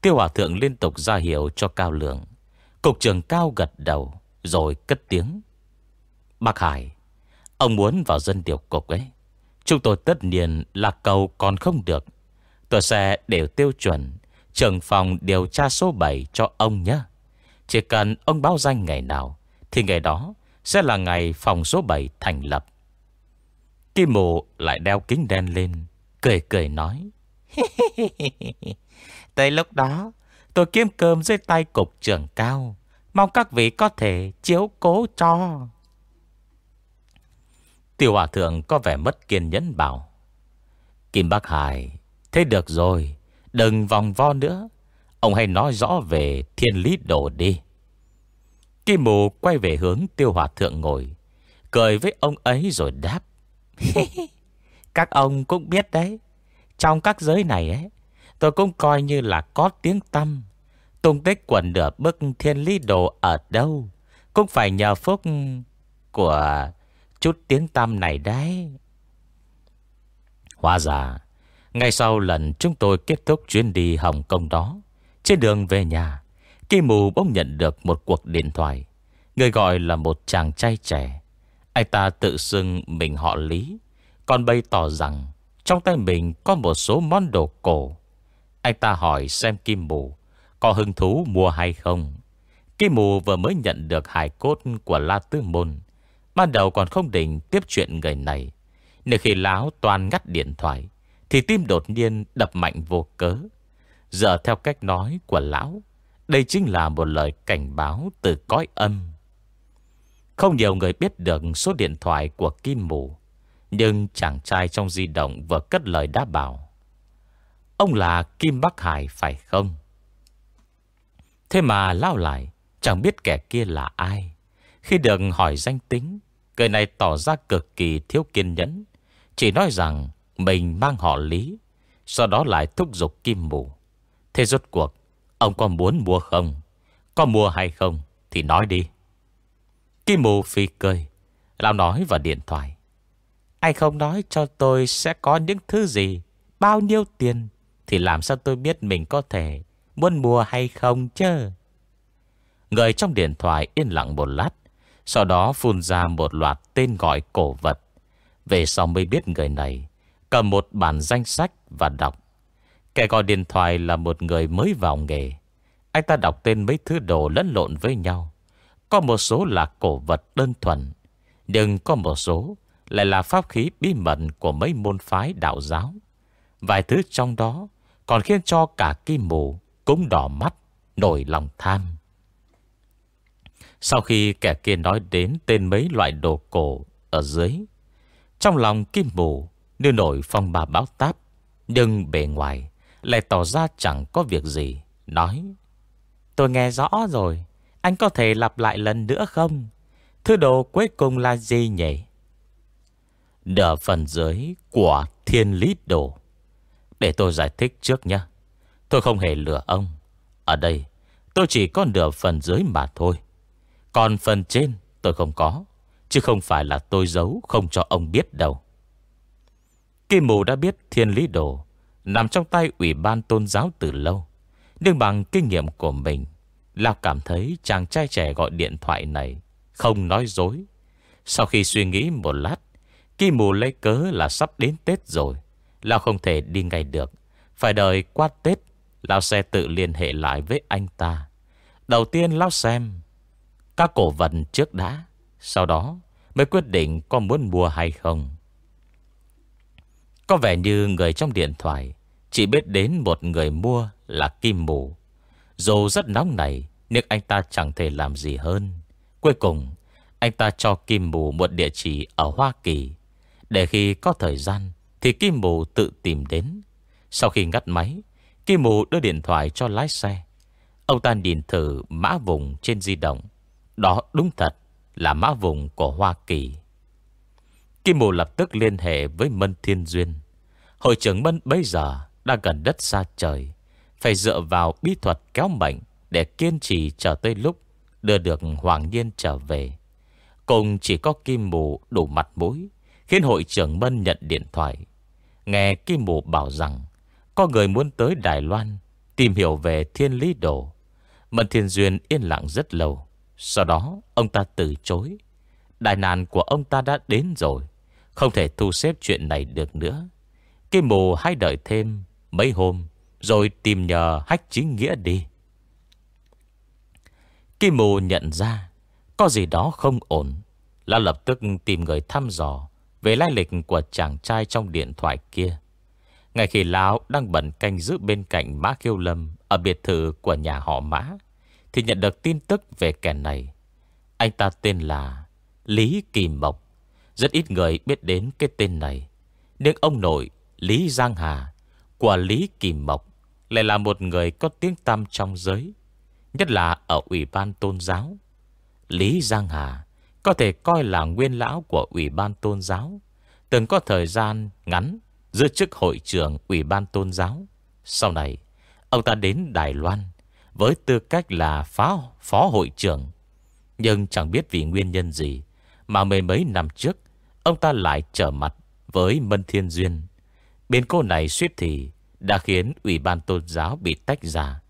Tiêu Hòa Thượng liên tục ra hiệu cho Cao Lượng. Cục trưởng Cao gật đầu, Rồi cất tiếng. Bác Hải, Ông muốn vào dân điều cục ấy. Chúng tôi tất nhiên là cầu còn không được. Tôi xe đều tiêu chuẩn, Trưởng phòng điều tra số 7 cho ông nhé. Chỉ cần ông báo danh ngày nào, Thì ngày đó Sẽ là ngày phòng số 7 thành lập. Kim mù lại đeo kính đen lên, Cười cười nói. Tới lúc đó, Tôi kiếm cơm dưới tay cục trưởng cao. Mong các vị có thể chiếu cố cho. Tiểu hòa thượng có vẻ mất kiên nhẫn bảo. Kim Bắc Hải Thế được rồi, Đừng vòng vo nữa. Ông hãy nói rõ về thiên lý đồ đi. Kim mù quay về hướng tiêu hòa thượng ngồi, Cười với ông ấy rồi đáp. Các ông cũng biết đấy. Trong các giới này ấy, Tôi cũng coi như là có tiếng tâm Tung tích quần nửa bức thiên lý đồ ở đâu? Cũng phải nhờ phúc của chút tiếng tâm này đấy. Hóa ra ngay sau lần chúng tôi kết thúc chuyến đi Hồng Kông đó, Trên đường về nhà, Kim Mù bỗng nhận được một cuộc điện thoại. Người gọi là một chàng trai trẻ. Anh ta tự xưng mình họ Lý, Còn bày tỏ rằng Trong tay mình có một số món đồ cổ. Anh ta hỏi xem Kim Mù Có hứng thú mua hay không. Kim Mù vừa mới nhận được hài cốt của La Tư Môn, Ban đầu còn không định tiếp chuyện người này Nếu khi láo toàn ngắt điện thoại thì tim đột nhiên đập mạnh vô cớ. Giờ theo cách nói của lão, Đây chính là một lời cảnh báo từ cõi âm. Không nhiều người biết được số điện thoại của Kim Mù, Nhưng chàng trai trong di động vừa cất lời đã bảo, Ông là Kim Bắc Hải phải không? Thế mà lao lại, Chẳng biết kẻ kia là ai. Khi được hỏi danh tính, Người này tỏ ra cực kỳ thiếu kiên nhẫn, Chỉ nói rằng mình mang họ Lý, Sau đó lại thúc giục kim mù Thế rốt cuộc, Ông có muốn mua không? Có mua hay không Thì nói đi. Kim mù phi cười, Lão nói vào điện thoại. Anh không nói cho tôi sẽ có những thứ gì, Bao nhiêu tiền, Thì làm sao tôi biết mình có thể Muốn mua hay không chứ? Người trong điện thoại yên lặng một lát, Sau đó phun ra một loạt tên gọi cổ vật. Về sau mới biết người này Cầm một bản danh sách và đọc. Kẻ gọi điện thoại là một người mới vào nghề. Anh ta đọc tên mấy thứ đồ lẫn lộn với nhau. Có một số là cổ vật đơn thuần, Nhưng có một số Lại là pháp khí bí mật Của mấy môn phái đạo giáo. Vài thứ trong đó Còn khiến cho cả kim mù Cũng đỏ mắt, Nổi lòng tham. Sau khi kẻ kia nói đến Tên mấy loại đồ cổ Ở dưới, Trong lòng kim mù như nổi phong bà báo táp, Nhưng bề ngoài Lại tỏ ra chẳng có việc gì. Nói, Tôi nghe rõ rồi, Anh có thể lặp lại lần nữa không? Thứ đồ cuối cùng là gì nhỉ? Nửa phần dưới Của thiên lý đồ. Để tôi giải thích trước nhé. Tôi không hề lừa ông. Ở đây, tôi chỉ có nửa phần dưới mà thôi. Còn phần trên tôi không có, Chứ không phải là tôi giấu Không cho ông biết đâu. Kim mù đã biết thiên lý đồ Nằm trong tay ủy ban tôn giáo từ lâu. Nhưng bằng kinh nghiệm của mình Lão cảm thấy chàng trai trẻ gọi điện thoại này Không nói dối. Sau khi suy nghĩ một lát, Kim mù lấy cớ là sắp đến Tết rồi. Lão không thể đi ngay được. Phải đợi qua Tết Lão sẽ tự liên hệ lại với anh ta. Đầu tiên Lão xem Các cổ vật trước đã, Sau đó mới quyết định có muốn mua hay không. Có vẻ như người trong điện thoại Chỉ biết đến một người mua là Kim Mù. Dù rất nóng này Nhưng anh ta chẳng thể làm gì hơn. Cuối cùng, Anh ta cho Kim Mù một địa chỉ ở Hoa Kỳ. Để khi có thời gian, Thì Kim Mù tự tìm đến. Sau khi ngắt máy, Kim Mù đưa điện thoại cho lái xe. Ông ta nhìn thử mã vùng trên di động. Đó đúng thật Là mã vùng của Hoa Kỳ. Kim Mù lập tức liên hệ với Mân Thiên Duyên. Hội trưởng Mân bây giờ Đang gần đất xa trời, Phải dựa vào bí thuật kéo mạnh Để kiên trì chờ tới lúc Đưa được Hoàng Nhiên trở về. Cùng chỉ có Kim Mù đủ mặt mũi, Khiến hội trưởng Mân nhận điện thoại. Nghe Kim Mù bảo rằng, Có người muốn tới Đài Loan Tìm hiểu về thiên lý đồ. Mân Thiên Duyên yên lặng rất lâu. Sau đó, ông ta từ chối. Đại nạn của ông ta đã đến rồi. Không thể thu xếp chuyện này được nữa. Kim mù hãy đợi thêm Mấy hôm, Rồi tìm nhờ hách chính nghĩa đi. Kim mù nhận ra Có gì đó không ổn, Là lập tức tìm người thăm dò Về lai lịch của chàng trai trong điện thoại kia. Ngay khi Lão đang bận canh giữ bên cạnh Mã Khiêu Lâm Ở biệt thự của nhà họ Mã, Thì nhận được tin tức về kẻ này. Anh ta tên là Lý Kỳ Mộc. Rất ít người biết đến cái tên này. Nhưng ông nội Lý Giang Hà Của Lý Kỳ Mộc Lại là một người có tiếng tăm trong giới Nhất là ở Ủy ban Tôn giáo. Lý Giang Hà Có thể coi là nguyên lão của Ủy ban Tôn giáo Từng có thời gian ngắn Giữ chức hội trưởng Ủy ban Tôn giáo. Sau này Ông ta đến Đài Loan Với tư cách là phó, phó hội trưởng. Nhưng chẳng biết vì nguyên nhân gì Mà mấy mấy năm trước Ông ta lại trở mặt với Mân Thiên Duyên. Biến cô này suýt thì Đã khiến Ủy ban Tôn giáo bị tách ra.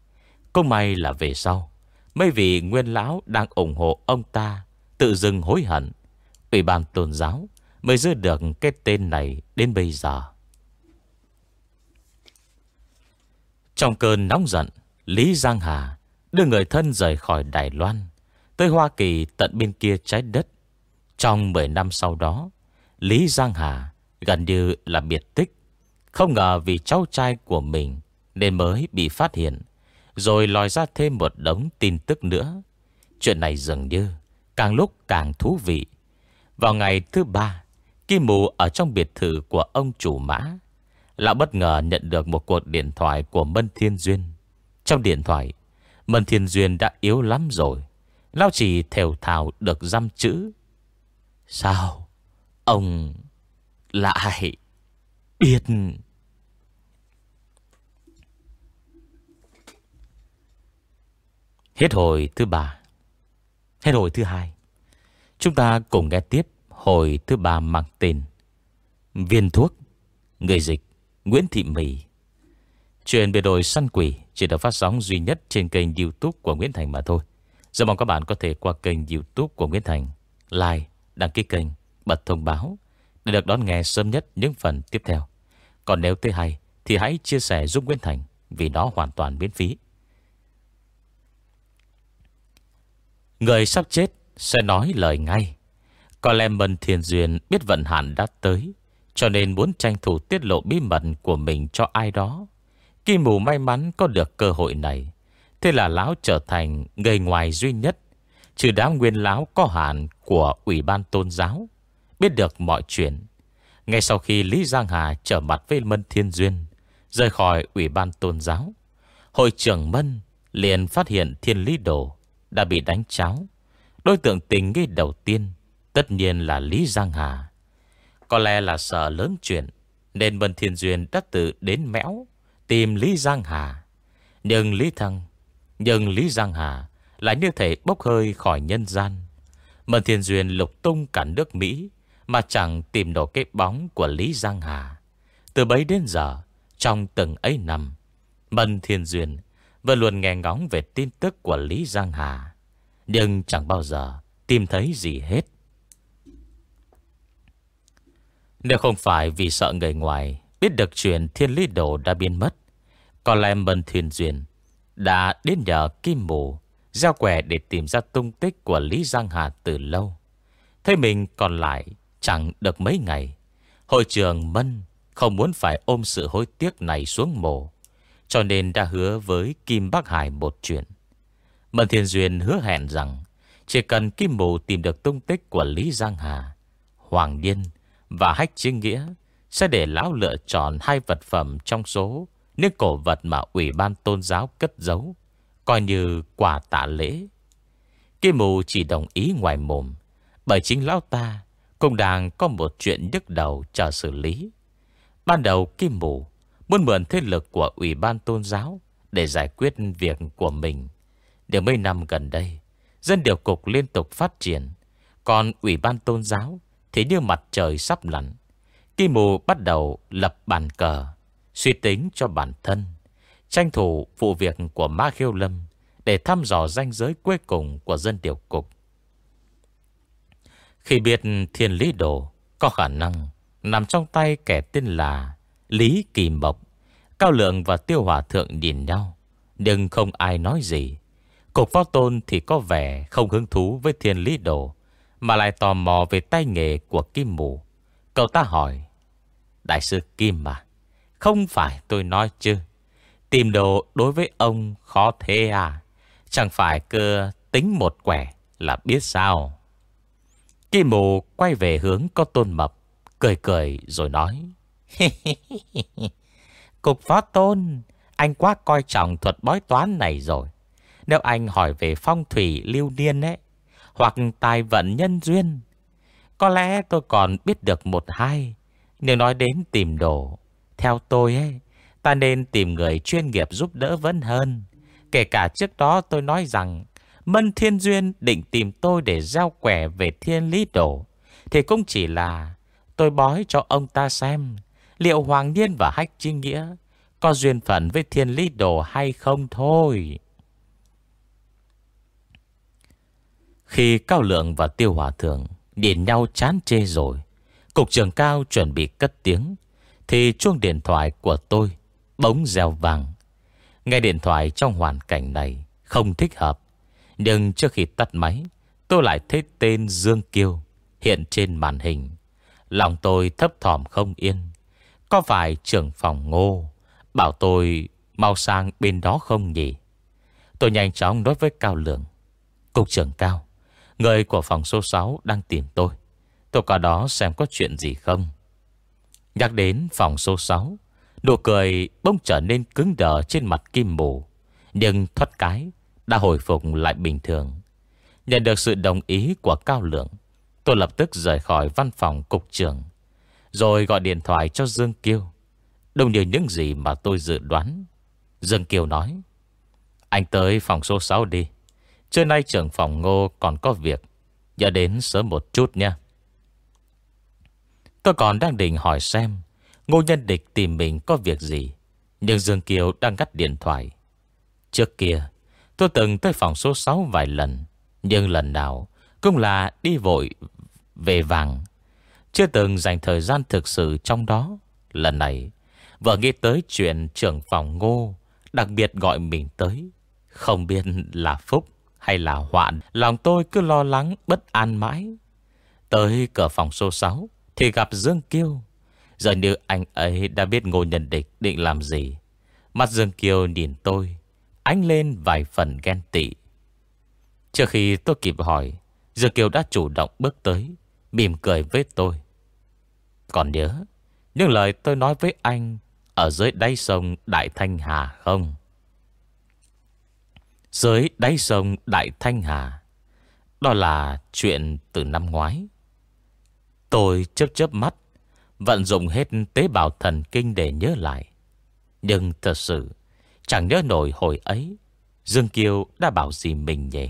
Cũng may là về sau, Mấy vị nguyên lão đang ủng hộ ông ta Tự dưng hối hận, Ủy ban tôn giáo Mới giữ được cái tên này đến bây giờ. Trong cơn nóng giận, Lý Giang Hà Đưa người thân rời khỏi Đài Loan, Tới Hoa Kỳ tận bên kia trái đất. Trong 10 năm sau đó Lý Giang Hà gần như là biệt tích. Không ngờ vì cháu trai của mình Nên mới bị phát hiện, rồi lòi ra thêm một đống tin tức nữa. Chuyện này dường như Càng lúc càng thú vị. Vào ngày thứ ba, Kim mù ở trong biệt thự của ông chủ mã, Lão bất ngờ nhận được một cuộc điện thoại của Mân Thiên Duyên. Trong điện thoại, Mân Thiên Duyên đã yếu lắm rồi, Lão chỉ thều thào được dăm chữ. Sao? Ông Lại Biết. Hết hồi thứ ba. Hết hồi thứ hai. Chúng ta cùng nghe tiếp hồi thứ ba mang tên Viên thuốc Người dịch Nguyễn Thị Mỹ Chuyện về đội săn quỷ Chỉ được phát sóng duy nhất trên kênh youtube của Nguyễn Thành mà thôi. Giờ mong các bạn có thể qua kênh youtube của Nguyễn Thành Like, đăng ký kênh, bật thông báo. Để được đón nghe sớm nhất những phần tiếp theo. Còn nếu thấy hay, Thì hãy chia sẻ giúp Nguyễn Thành, Vì nó hoàn toàn miễn phí. Người sắp chết sẽ nói lời ngay. Có lẽ Mân Thiên Duyên biết vận hạn đã tới, Cho nên muốn tranh thủ tiết lộ bí mật của mình cho ai đó. Kỳ mù may mắn có được cơ hội này. Thế là lão trở thành người ngoài duy nhất, Trừ đám nguyên lão có hạn của Ủy ban Tôn giáo. Biết được mọi chuyện. Ngay sau khi Lý Giang Hà trở mặt với Mân Thiên Duyên, Rời khỏi Ủy ban Tôn giáo, Hội trưởng Mân liền phát hiện Thiên Lý Đồ Đã bị đánh cháo. Đối tượng tình nghi đầu tiên Tất nhiên là Lý Giang Hà. Có lẽ là sợ lớn chuyện, Nên Mân Thiên Duyên đã tự đến mẽo Tìm Lý Giang Hà. Nhưng Lý Thăng, Nhưng Lý Giang Hà Lại như thể bốc hơi khỏi nhân gian. Mân Thiên Duyên lục tung cả nước Mỹ mà chẳng tìm được cái bóng của Lý Giang Hà. Từ bấy đến giờ, Trong từng ấy năm, Mân Thiên Duyên Vẫn luôn nghe ngóng về tin tức của Lý Giang Hà. Nhưng chẳng bao giờ Tìm thấy gì hết. Nếu không phải vì sợ người ngoài Biết được chuyện thiên lý đồ đã biến mất, Có lẽ Mân Thiên Duyên Đã đến nhờ Kim Mù Gieo quẻ để tìm ra tung tích Của Lý Giang Hà từ lâu. Thế mình còn lại Chẳng được mấy ngày, Hội trường Mân Không muốn phải ôm sự hối tiếc này xuống mồ, Cho nên đã hứa với Kim Bắc Hải một chuyện. Mân Thiên Duyên hứa hẹn rằng Chỉ cần Kim Mù tìm được tung tích của Lý Giang Hà, Hoàng Điên và Hách Chính Nghĩa Sẽ để lão lựa chọn hai vật phẩm trong số Những cổ vật mà Ủy ban tôn giáo cất giấu, Coi như quà tạ lễ. Kim Mù chỉ đồng ý ngoài mồm, Bởi chính lão ta cũng đang có một chuyện nhức đầu chờ xử lý. Ban đầu Kim Mù Muốn mượn thế lực của Ủy ban tôn giáo Để giải quyết việc của mình. Điều mấy năm gần đây, Dân điều cục liên tục phát triển. Còn Ủy ban tôn giáo Thì như mặt trời sắp lặn. Kim Mù bắt đầu lập bàn cờ, Suy tính cho bản thân, Tranh thủ vụ việc của Ma Khiêu Lâm Để thăm dò ranh giới cuối cùng Của dân điều cục. Khi biết thiên lý đồ, Có khả năng Nằm trong tay kẻ tên là Lý Kỳ Mộc, Cao Lượng và Tiêu Hòa Thượng nhìn nhau. Nhưng không ai nói gì. Cục phó tôn thì có vẻ Không hứng thú với thiên lý đồ, Mà lại tò mò về tay nghề của Kim Mù. Cậu ta hỏi, Đại sư Kim mà Không phải tôi nói chứ? Tìm đồ đối với ông khó thế à? Chẳng phải cơ tính một quẻ là biết sao? Kim mù quay về hướng có tôn mập, Cười cười rồi nói. Cục phó tôn, Anh quá coi trọng thuật bói toán này rồi. Nếu anh hỏi về phong thủy lưu niên ấy, Hoặc tài vận nhân duyên, Có lẽ tôi còn biết được một hai. Nếu nói đến tìm đồ, Theo tôi ấy, Ta nên tìm người chuyên nghiệp giúp đỡ vẫn hơn. Kể cả trước đó tôi nói rằng Mân Thiên Duyên định tìm tôi để giao quẻ về thiên lý đồ. Thì cũng chỉ là, Tôi bói cho ông ta xem Liệu Hoàng Niên và Hách Chi Nghĩa Có duyên phận với thiên lý đồ hay không thôi. Khi Cao Lượng và Tiêu Hòa Thượng Nhìn nhau chán chê rồi, Cục trưởng cao chuẩn bị cất tiếng, Thì chuông điện thoại của tôi Bỗng reo vàng Nghe điện thoại trong hoàn cảnh này Không thích hợp nhưng trước khi tắt máy, Tôi lại thấy tên Dương Kiêu Hiện trên màn hình. Lòng tôi thấp thỏm không yên. Có phải trưởng phòng ngô Bảo tôi mau sang bên đó không nhỉ? Tôi nhanh chóng nói với Cao Lượng. Cục trưởng Cao, Người của phòng số 6 đang tìm tôi. Tôi qua đó xem có chuyện gì không. Nhắc đến phòng số 6 Nụ cười bỗng trở nên cứng đờ trên mặt kim mù. Nhưng thoát cái đã hồi phục lại bình thường. Nhận được sự đồng ý của Cao Lượng, Tôi lập tức rời khỏi văn phòng cục trưởng, Rồi gọi điện thoại cho Dương Kiêu. Đúng như những gì mà tôi dự đoán, Dương Kiều nói, Anh tới phòng số 6 đi. Trưa nay trưởng phòng ngô còn có việc, Nhớ đến sớm một chút nha. Tôi còn đang định hỏi xem, Ngô Nhân Địch tìm mình có việc gì, Nhưng Dương Kiều đang ngắt điện thoại. Trước kia Tôi từng tới phòng số 6 vài lần, Nhưng lần nào Cũng là đi vội về vàng. Chưa từng dành thời gian thực sự trong đó. Lần này Vừa nghĩ tới chuyện trưởng phòng ngô, Đặc biệt gọi mình tới. Không biết là phúc hay là hoạn, Lòng tôi cứ lo lắng bất an mãi. Tới cửa phòng số 6 Thì gặp Dương Kiêu. Giờ như anh ấy đã biết ngô nhân địch định làm gì. Mắt Dương Kiêu nhìn tôi Ánh lên vài phần ghen tị. Trước khi tôi kịp hỏi, Dư Kiều đã chủ động bước tới, Mỉm cười với tôi. Còn nhớ, Những lời tôi nói với anh Ở dưới đáy sông Đại Thanh Hà không? Dưới đáy sông Đại Thanh Hà, Đó là chuyện từ năm ngoái. Tôi chớp chớp mắt, Vận dụng hết tế bào thần kinh để nhớ lại. Nhưng thật sự Chẳng nhớ nổi hồi ấy, Dương Kiều đã bảo gì mình nhỉ?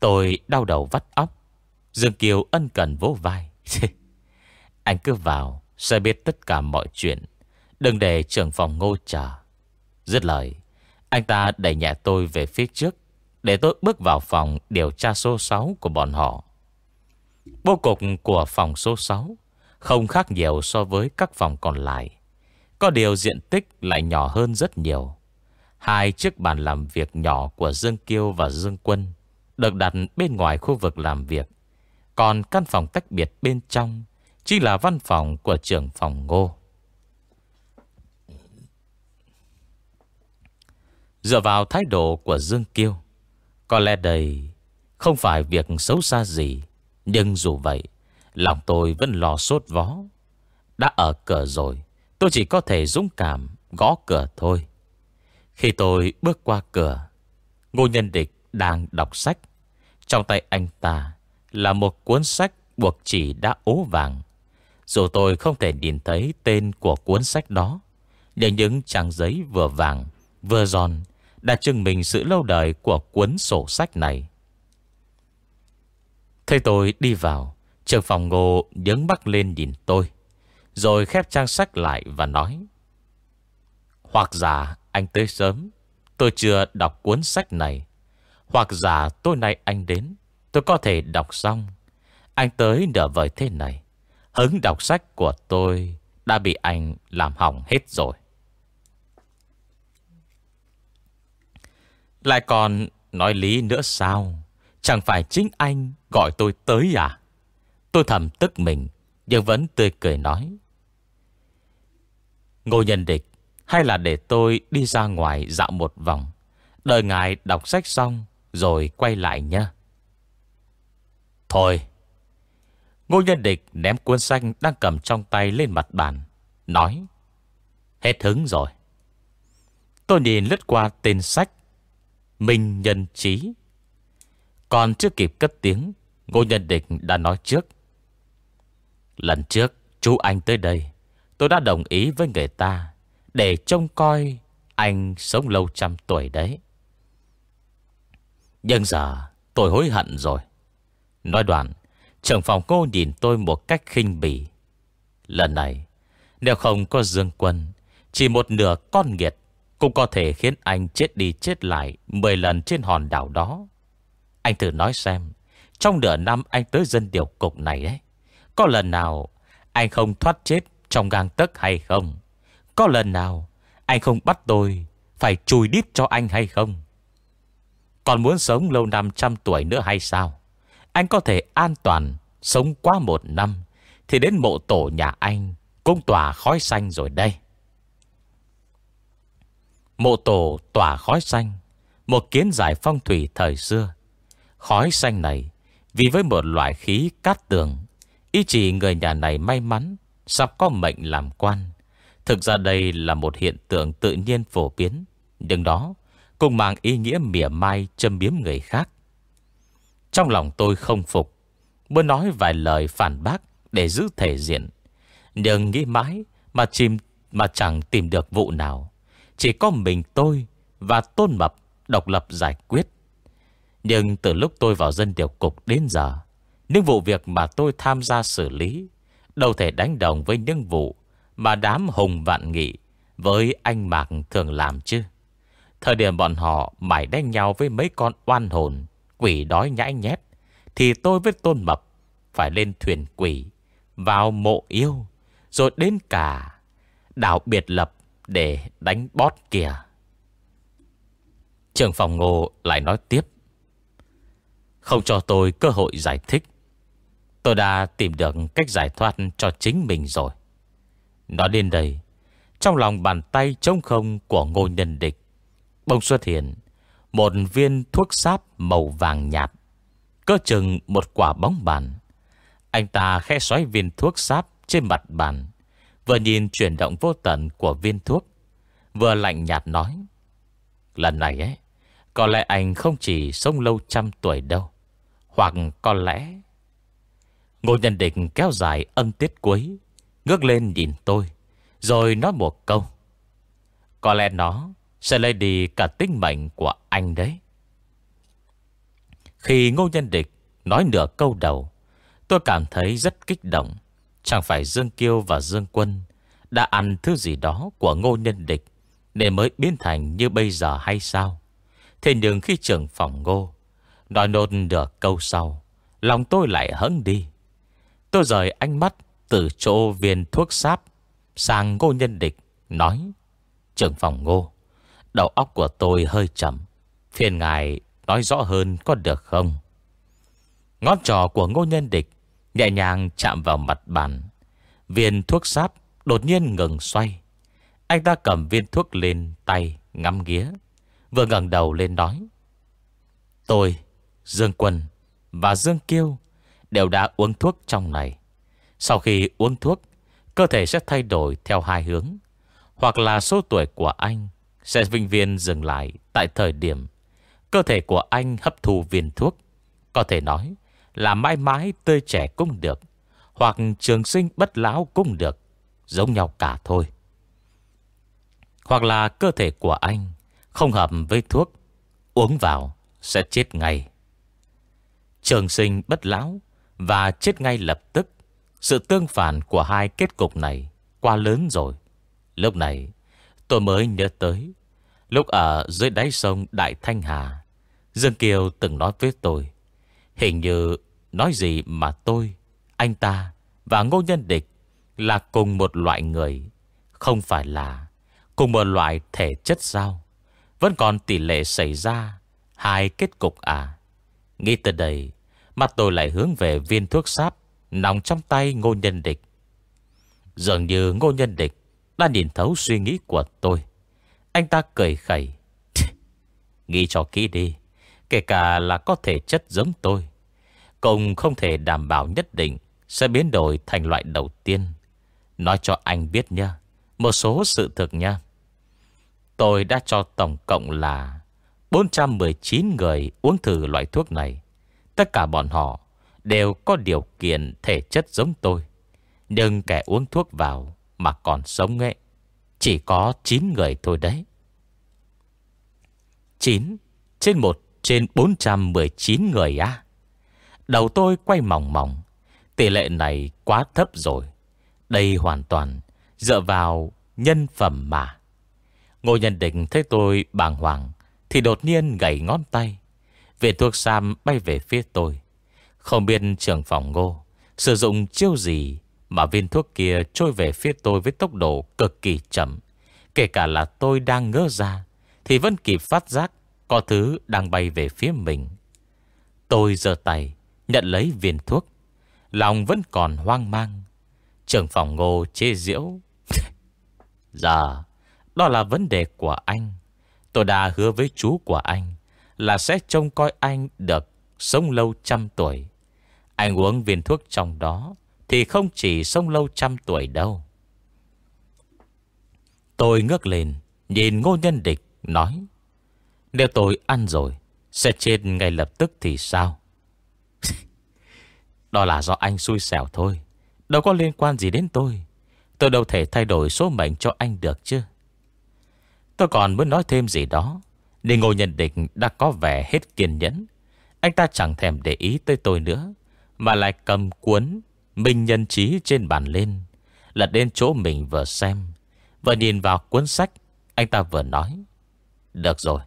Tôi đau đầu vắt óc, Dương Kiều ân cần vỗ vai. Anh cứ vào, Sẽ biết tất cả mọi chuyện. Đừng để trưởng phòng ngô chờ Dứt lời, Anh ta đẩy nhẹ tôi về phía trước, Để tôi bước vào phòng điều tra số 6 của bọn họ. Bố cục của phòng số 6 Không khác nhiều so với các phòng còn lại. Có điều diện tích lại nhỏ hơn rất nhiều. Hai chiếc bàn làm việc nhỏ của Dương Kiêu và Dương Quân Được đặt bên ngoài khu vực làm việc. Còn căn phòng tách biệt bên trong Chỉ là văn phòng của trưởng phòng ngô. Dựa vào thái độ của Dương Kiêu, Có lẽ đây không phải việc xấu xa gì, Nhưng dù vậy, Lòng tôi vẫn lo sốt vó. Đã ở cửa rồi Tôi chỉ có thể dũng cảm Gõ cửa thôi. Khi tôi bước qua cửa, Ngô Nhân Địch đang đọc sách. Trong tay anh ta Là một cuốn sách buộc chỉ đã ố vàng. Dù tôi không thể nhìn thấy tên của cuốn sách đó, Nhưng những trang giấy vừa vàng, Vừa giòn Đã chứng minh sự lâu đời của cuốn sổ sách này. Thấy tôi đi vào Trường phòng ngô nhấn mắt lên nhìn tôi. Rồi khép trang sách lại và nói, Hoặc giả anh tới sớm, Tôi chưa đọc cuốn sách này. Hoặc giả tối nay anh đến, Tôi có thể đọc xong. Anh tới nở vời thế này, Hứng đọc sách của tôi Đã bị anh làm hỏng hết rồi. Lại còn nói lý nữa sao? Chẳng phải chính anh gọi tôi tới à? Tôi thầm tức mình, Nhưng vẫn tươi cười nói Ngô nhân địch, Hay là để tôi đi ra ngoài dạo một vòng. Đợi ngài đọc sách xong Rồi quay lại nhé. Thôi. Ngô nhân địch ném cuốn sách Đang cầm trong tay lên mặt bàn, Nói, Hết hứng rồi. Tôi nhìn lướt qua tên sách, Minh Nhân Trí Còn chưa kịp cất tiếng, Ngô Nhân Địch đã nói trước, Lần trước chú anh tới đây Tôi đã đồng ý với người ta Để trông coi Anh sống lâu trăm tuổi đấy. Nhưng giờ tôi hối hận rồi. Nói đoạn, Trưởng phòng cô nhìn tôi một cách khinh bỉ. Lần này, Nếu không có Dương Quân, Chỉ một nửa con nghiệt Cũng có thể khiến anh chết đi chết lại Mười lần trên hòn đảo đó. Anh thử nói xem, Trong nửa năm anh tới dân điều cục này ấy, Có lần nào Anh không thoát chết trong gang tấc hay không? Có lần nào Anh không bắt tôi Phải chùi đít cho anh hay không? Còn muốn sống lâu năm trăm tuổi nữa hay sao? Anh có thể an toàn Sống qua một năm Thì đến mộ tổ nhà anh Cũng tỏa khói xanh rồi đây. Mộ tổ tỏa khói xanh, Một kiến giải phong thủy thời xưa. Khói xanh này Vì với một loại khí cát tường, Ý chỉ người nhà này may mắn Sắp có mệnh làm quan. Thực ra đây là một hiện tượng tự nhiên phổ biến. Nhưng đó Cũng mang ý nghĩa mỉa mai châm biếm người khác. Trong lòng tôi không phục. Muốn nói vài lời phản bác Để giữ thể diện. Nhưng nghĩ mãi Mà chìm, mà chẳng tìm được vụ nào. Chỉ có mình tôi Và Tôn Mập độc lập giải quyết. Nhưng từ lúc tôi vào dân điều cục đến giờ, Những vụ việc mà tôi tham gia xử lý Đâu thể đánh đồng với những vụ Mà đám hùng vạn nghị Với anh Mạc thường làm chứ. Thời điểm bọn họ mải đánh nhau với mấy con oan hồn, Quỷ đói nhãi nhét, Thì tôi với Tôn Mập Phải lên thuyền quỷ Vào mộ yêu, Rồi đến cả đảo biệt lập Để đánh bót kìa. Trường phòng ngô lại nói tiếp, Không cho tôi cơ hội giải thích. Tôi đã tìm được cách giải thoát cho chính mình rồi. Nó đến đây, Trong lòng bàn tay trống không của ngô nhân địch Bông xuất hiện Một viên thuốc sáp màu vàng nhạt Cơ chừng một quả bóng bàn. Anh ta khe xoáy viên thuốc sáp trên mặt bàn, Vừa nhìn chuyển động vô tận của viên thuốc, Vừa lạnh nhạt nói, Lần này ấy, Có lẽ anh không chỉ sống lâu trăm tuổi đâu, Hoặc có lẽ Ngô Nhân Định kéo dài âm tiết cuối, Ngước lên nhìn tôi, Rồi nói một câu. Có lẽ nó sẽ lấy đi cả tính mệnh của anh đấy. Khi Ngô Nhân Địch nói nửa câu đầu, Tôi cảm thấy rất kích động. Chẳng phải Dương Kiêu và Dương Quân Đã ăn thứ gì đó của Ngô Nhân Địch Để mới biến thành như bây giờ hay sao? Thế nhưng khi trưởng phòng Ngô Nói nôn được câu sau, Lòng tôi lại hấn đi. Tôi rời ánh mắt từ chỗ viên thuốc sáp sang ngô nhân địch, nói Trưởng phòng ngô, đầu óc của tôi hơi chậm. Phiền ngài nói rõ hơn có được không? Ngón trò của ngô nhân địch nhẹ nhàng chạm vào mặt bàn. Viên thuốc sáp đột nhiên ngừng xoay. Anh ta cầm viên thuốc lên tay, ngắm nghía. Vừa ngẩng đầu lên nói. Tôi, Dương Quân và Dương Kiêu đều đã uống thuốc trong này. Sau khi uống thuốc, cơ thể sẽ thay đổi theo hai hướng. Hoặc là số tuổi của anh sẽ vinh viên dừng lại tại thời điểm cơ thể của anh hấp thu viên thuốc. Có thể nói là mãi mãi tươi trẻ cũng được, hoặc trường sinh bất lão cũng được, giống nhau cả thôi. Hoặc là cơ thể của anh không hợp với thuốc, uống vào sẽ chết ngay. Trường sinh bất lão và chết ngay lập tức. Sự tương phản của hai kết cục này quá lớn rồi. Lúc này, tôi mới nhớ tới, lúc ở dưới đáy sông Đại Thanh Hà. Dương Kiều từng nói với tôi, Hình như nói gì mà tôi, Anh ta và Ngô Nhân Địch Là cùng một loại người, Không phải là Cùng một loại thể chất sao Vẫn còn tỷ lệ xảy ra Hai kết cục à Nghĩ từ đây Mắt tôi lại hướng về viên thuốc sáp, Nòng trong tay ngô nhân địch. Dường như ngô nhân địch Đã nhìn thấu suy nghĩ của tôi. Anh ta cười khẩy. Nghĩ cho kỹ đi, Kể cả là có thể chất giống tôi, Cũng không thể đảm bảo nhất định Sẽ biến đổi thành loại đầu tiên. Nói cho anh biết nha, Một số sự thực nha. Tôi đã cho tổng cộng là 419 người uống thử loại thuốc này. Tất cả bọn họ đều có điều kiện thể chất giống tôi. Nhưng kẻ uống thuốc vào mà còn sống ấy, chỉ có 9 người thôi đấy. 9 trên 1 trên 419 người á. Đầu tôi quay mỏng mỏng. Tỷ lệ này quá thấp rồi. Đây hoàn toàn dựa vào nhân phẩm mà. Ngô nhân định thấy tôi bàng hoàng thì đột nhiên gãy ngón tay. Viện thuốc Sam bay về phía tôi. Không biết trưởng phòng ngô Sử dụng chiêu gì Mà viên thuốc kia trôi về phía tôi Với tốc độ cực kỳ chậm. Kể cả là tôi đang ngỡ ra, Thì vẫn kịp phát giác Có thứ đang bay về phía mình. Tôi giơ tay, Nhận lấy viên thuốc. Lòng vẫn còn hoang mang. Trưởng phòng ngô chê diễu Giờ dạ, Đó là vấn đề của anh. Tôi đã hứa với chú của anh là sẽ trông coi anh được sống lâu trăm tuổi. Anh uống viên thuốc trong đó thì không chỉ sống lâu trăm tuổi đâu. Tôi ngước lên, nhìn ngô nhân địch, nói Nếu tôi ăn rồi, sẽ chết ngay lập tức thì sao? Đó là do anh xui xẻo thôi. Đâu có liên quan gì đến tôi. Tôi đâu thể thay đổi số mệnh cho anh được chứ. Tôi còn muốn nói thêm gì đó nhưng Ngô Nhân định đã có vẻ hết kiên nhẫn. Anh ta chẳng thèm để ý tới tôi nữa, Mà lại cầm cuốn Minh nhân trí trên bàn lên, Lật đến chỗ mình vừa xem. Vừa nhìn vào cuốn sách, Anh ta vừa nói, Được rồi,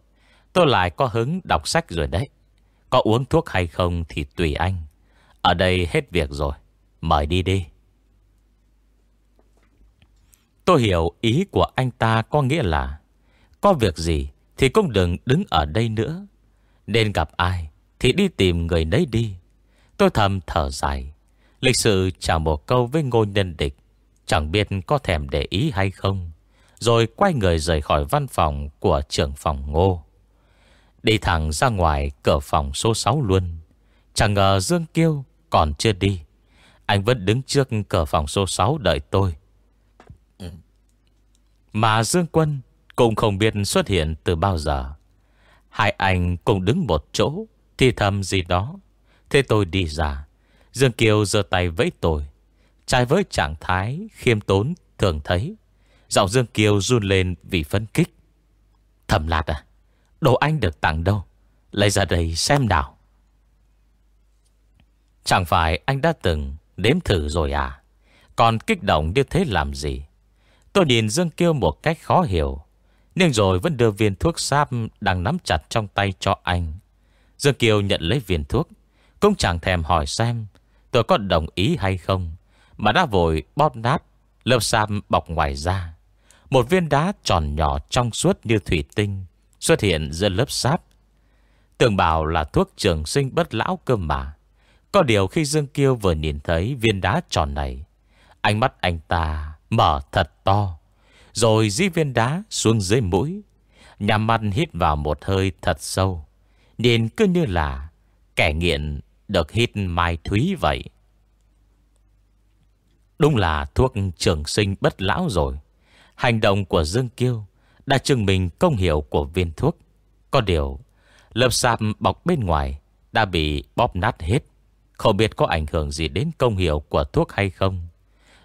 Tôi lại có hứng đọc sách rồi đấy. Có uống thuốc hay không thì tùy anh. Ở đây hết việc rồi, Mời đi đi. Tôi hiểu ý của anh ta có nghĩa là, Có việc gì thì cũng đừng đứng ở đây nữa. Nên gặp ai Thì đi tìm người đấy đi. Tôi thầm thở dài. Lịch sự chào một câu với ngô nhân địch, Chẳng biết có thèm để ý hay không. Rồi quay người rời khỏi văn phòng Của trưởng phòng ngô. Đi thẳng ra ngoài cửa phòng số 6 luôn. Chẳng ngờ Dương Kiêu còn chưa đi. Anh vẫn đứng trước cửa phòng số 6 đợi tôi. Mà Dương Quân cũng không biết xuất hiện từ bao giờ. Hai anh cùng đứng một chỗ, Thì thầm gì đó. Thế tôi đi ra. Dương Kiều giơ tay với tôi. Trái với trạng thái khiêm tốn thường thấy, Giọng Dương Kiều run lên vì phấn kích Thầm lạt à Đồ anh được tặng đâu? Lấy ra đây xem nào. Chẳng phải anh đã từng Đếm thử rồi à? Còn kích động như thế làm gì? Tôi nhìn Dương Kiêu một cách khó hiểu. Nhưng rồi vẫn đưa viên thuốc sáp Đang nắm chặt trong tay cho anh. Dương Kiều nhận lấy viên thuốc, Cũng chẳng thèm hỏi xem Tôi có đồng ý hay không, Mà đã vội bóp nát Lớp sáp bọc ngoài ra Một viên đá tròn nhỏ trong suốt như thủy tinh Xuất hiện giữa lớp sáp. Tưởng bảo là thuốc trường sinh bất lão cơ mà. Có điều khi Dương Kiêu vừa nhìn thấy viên đá tròn này, Ánh mắt anh ta mở thật to. Rồi di viên đá xuống dưới mũi. Nhằm mắt hít vào một hơi thật sâu. Nhìn cứ như là Kẻ nghiện được hít mai thúy vậy. Đúng là thuốc trường sinh bất lão rồi. Hành động của Dương Kiêu Đã chứng minh công hiệu của viên thuốc. Có điều, Lớp sạp bọc bên ngoài Đã bị bóp nát hết. Không biết có ảnh hưởng gì đến công hiệu của thuốc hay không.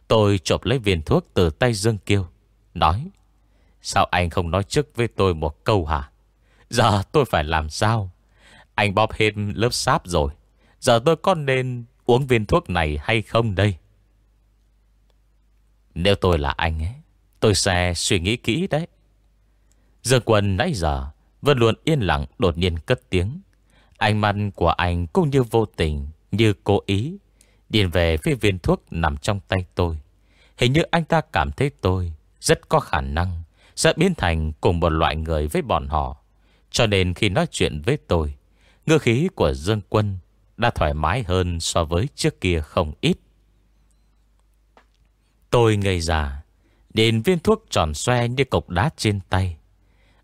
Tôi chộp lấy viên thuốc từ tay Dương Kiêu. Nói, Sao anh không nói trước với tôi một câu hả? Giờ tôi phải làm sao? Anh bóp hết lớp sáp rồi. Giờ tôi có nên uống viên thuốc này hay không đây? Nếu tôi là anh ấy, Tôi sẽ suy nghĩ kỹ đấy. Dương Quân nãy giờ Vẫn luôn yên lặng đột nhiên cất tiếng. Ánh mắt của anh cũng như vô tình, Như cố ý Điền về phía viên thuốc nằm trong tay tôi. Hình như anh ta cảm thấy tôi rất có khả năng Sẽ biến thành cùng một loại người với bọn họ. Cho nên khi nói chuyện với tôi Ngư khí của Dương Quân Đã thoải mái hơn so với trước kia không ít. Tôi ngây già, Đến viên thuốc tròn xoe như cục đá trên tay.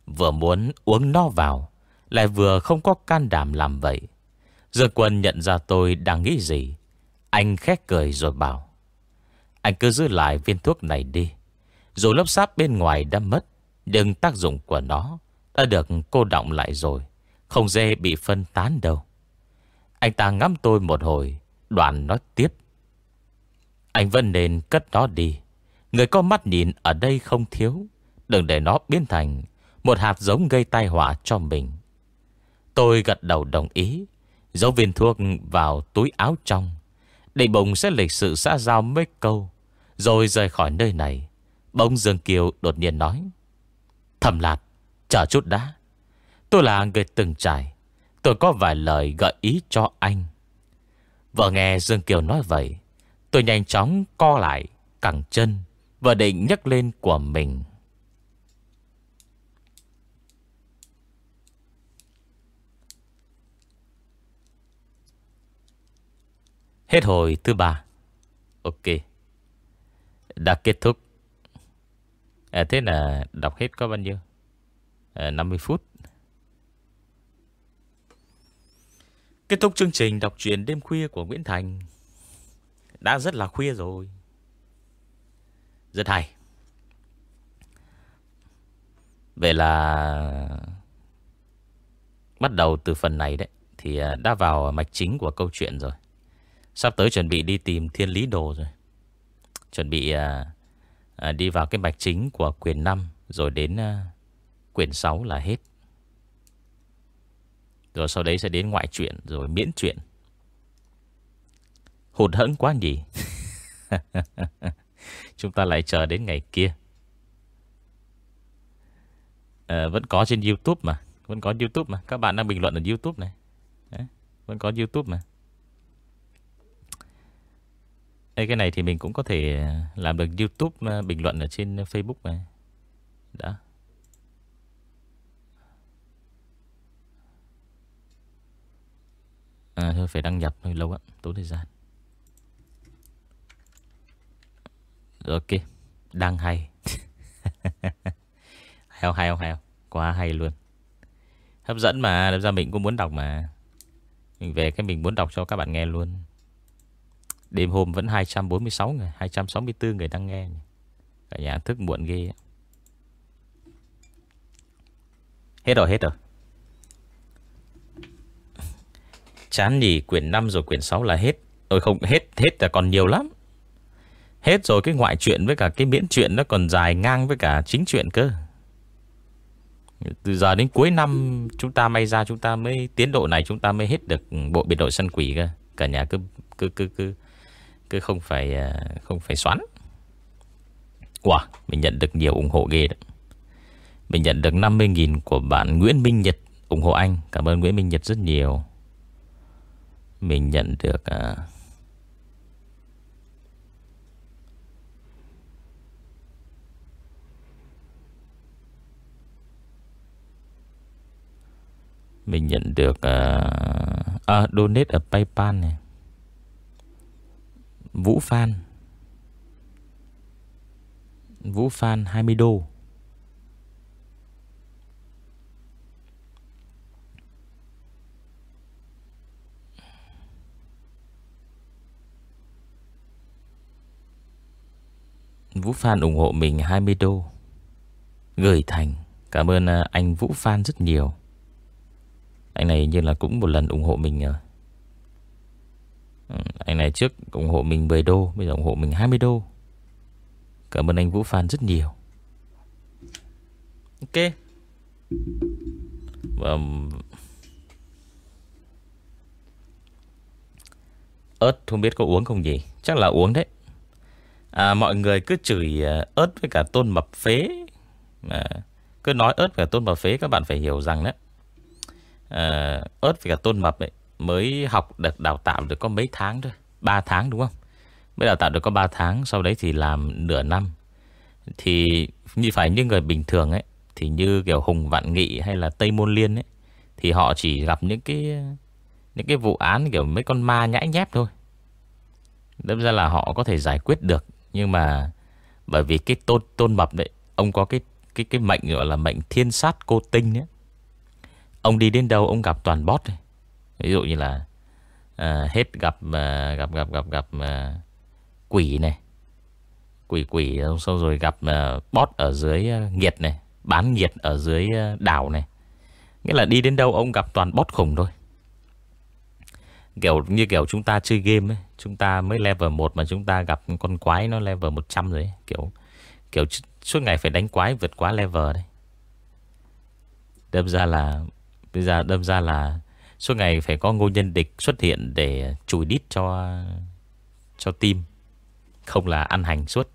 Vừa muốn uống nó vào Lại vừa không có can đảm làm vậy. Dương Quân nhận ra tôi đang nghĩ gì. Anh khét cười rồi bảo Anh cứ giữ lại viên thuốc này đi. Dù lớp sáp bên ngoài đã mất, Nhưng tác dụng của nó Đã được cô động lại rồi, Không dễ bị phân tán đâu. Anh ta ngắm tôi một hồi, Đoạn nói tiếp. Anh vẫn nên cất nó đi. Người có mắt nhìn ở đây không thiếu. Đừng để nó biến thành Một hạt giống gây tai họa cho mình. Tôi gật đầu đồng ý, Giấu viên thuốc vào túi áo trong. Định bụng sẽ lịch sự xã giao mấy câu, Rồi rời khỏi nơi này. Bỗng Dương Kiều đột nhiên nói Thầm lạt, Chờ chút đã. Tôi là người từng trải. Tôi có vài lời gợi ý cho anh. Vợ nghe Dương Kiều nói vậy, Tôi nhanh chóng co lại, Cẳng chân Và định nhấc lên của mình. Hết hồi thứ ba. Ok. Đã kết thúc à, Thế là đọc hết có bao nhiêu? À, 50 phút. Kết thúc chương trình đọc truyện đêm khuya của Nguyễn Thành. Đã rất là khuya rồi. Rất hay. Vậy là Bắt đầu từ phần này đấy Thì à, đã vào mạch chính của câu chuyện rồi. Sắp tới chuẩn bị đi tìm thiên lý đồ rồi. Chuẩn bị à, à, đi vào cái mạch chính của quyền 5 Rồi đến à, quyền 6 là hết. Rồi sau đấy sẽ đến ngoại truyện Rồi miễn truyện. Hụt hẫng quá nhỉ. Chúng ta lại chờ đến ngày kia. À, Vẫn có trên Youtube mà Vẫn có Youtube mà. Các bạn đang bình luận ở Youtube này. Đấy, Vẫn có Youtube mà. Ê, Cái này thì mình cũng có thể à, Làm được Youtube à, bình luận ở trên à, Facebook này, Đã. À thôi phải đăng nhập hơi lâu á Tốn thời gian. Ok. Đăng hay. Hay không hay hay Quá hay luôn. Hấp dẫn mà làm ra mình cũng muốn đọc mà. Mình về cái mình muốn đọc cho các bạn nghe luôn. Đêm hôm vẫn 246 người 264 người đang nghe Cả nhà thức muộn ghê Hết rồi hết rồi. Chán nhỉ quyển 5 rồi quyển 6 là hết. Ôi không hết Hết là còn nhiều lắm. Hết rồi cái ngoại truyện với cả cái miễn truyện Nó còn dài ngang với cả chính truyện cơ. Từ giờ đến cuối năm Chúng ta may ra chúng ta mới Tiến độ này chúng ta mới hết được Bộ biệt đội sân quỷ cơ. Cả nhà cứ cứ cứ cứ, cứ không phải à, Không phải xoắn. Wow Mình nhận được nhiều ủng hộ ghê đó Mình nhận được 50.000 của bạn Nguyễn Minh Nhật ủng hộ anh. Cảm ơn Nguyễn Minh Nhật rất nhiều. Mình nhận được à... Mình nhận được à... à, Donate ở Paypal này. Vũ Phan. Vũ Phan 20 đô. Vũ Phan ủng hộ mình 20 đô. Gửi thành, Cảm ơn à, anh Vũ Phan rất nhiều. Anh này như là cũng một lần ủng hộ mình rồi anh này trước ủng hộ mình 10 đô Bây giờ ủng hộ mình 20 đô. Cảm ơn anh Vũ Phan rất nhiều. Ok. Và ớt không biết có uống không gì Chắc là uống đấy. À, Mọi người cứ chửi à, ớt với cả tôn mập phế. À, Cứ nói ớt với cả tôn mập phế Các bạn phải hiểu rằng đấy. À, Ớt với cả tôn mập ấy Mới học được đào tạo được có mấy tháng thôi 3 tháng đúng không Mới đào tạo được có 3 tháng Sau đấy thì làm nửa năm Thì như phải như người bình thường ấy Thì như kiểu Hùng Vạn Nghị hay là Tây Môn Liên ấy Thì họ chỉ gặp những cái Những cái vụ án kiểu mấy con ma nhãi nhép thôi Đâm ra là họ có thể giải quyết được Nhưng mà Bởi vì cái tôn, tôn mập đấy Ông có cái cái cái mệnh gọi là mệnh thiên sát cô tinh ấy. Ông đi đến đâu ông gặp toàn bót. này. Ví dụ như là à, Hết gặp à, gặp gặp gặp gặp à, Quỷ này Quỷ quỷ Xong rồi gặp à, bot ở dưới à, nghiệt này Bán nghiệt ở dưới à, đảo này Nghĩa là đi đến đâu ông gặp toàn bot khủng thôi Kiểu như kiểu chúng ta chơi game ấy Chúng ta mới level 1 mà chúng ta gặp con quái nó level 100 rồi ấy. Kiểu kiểu suốt ngày phải đánh quái vượt quá level đấy. Đâm ra là bây giờ đâm ra là suốt ngày phải có ngô nhân địch xuất hiện để chùi đít cho cho team. Không là ăn hành suốt.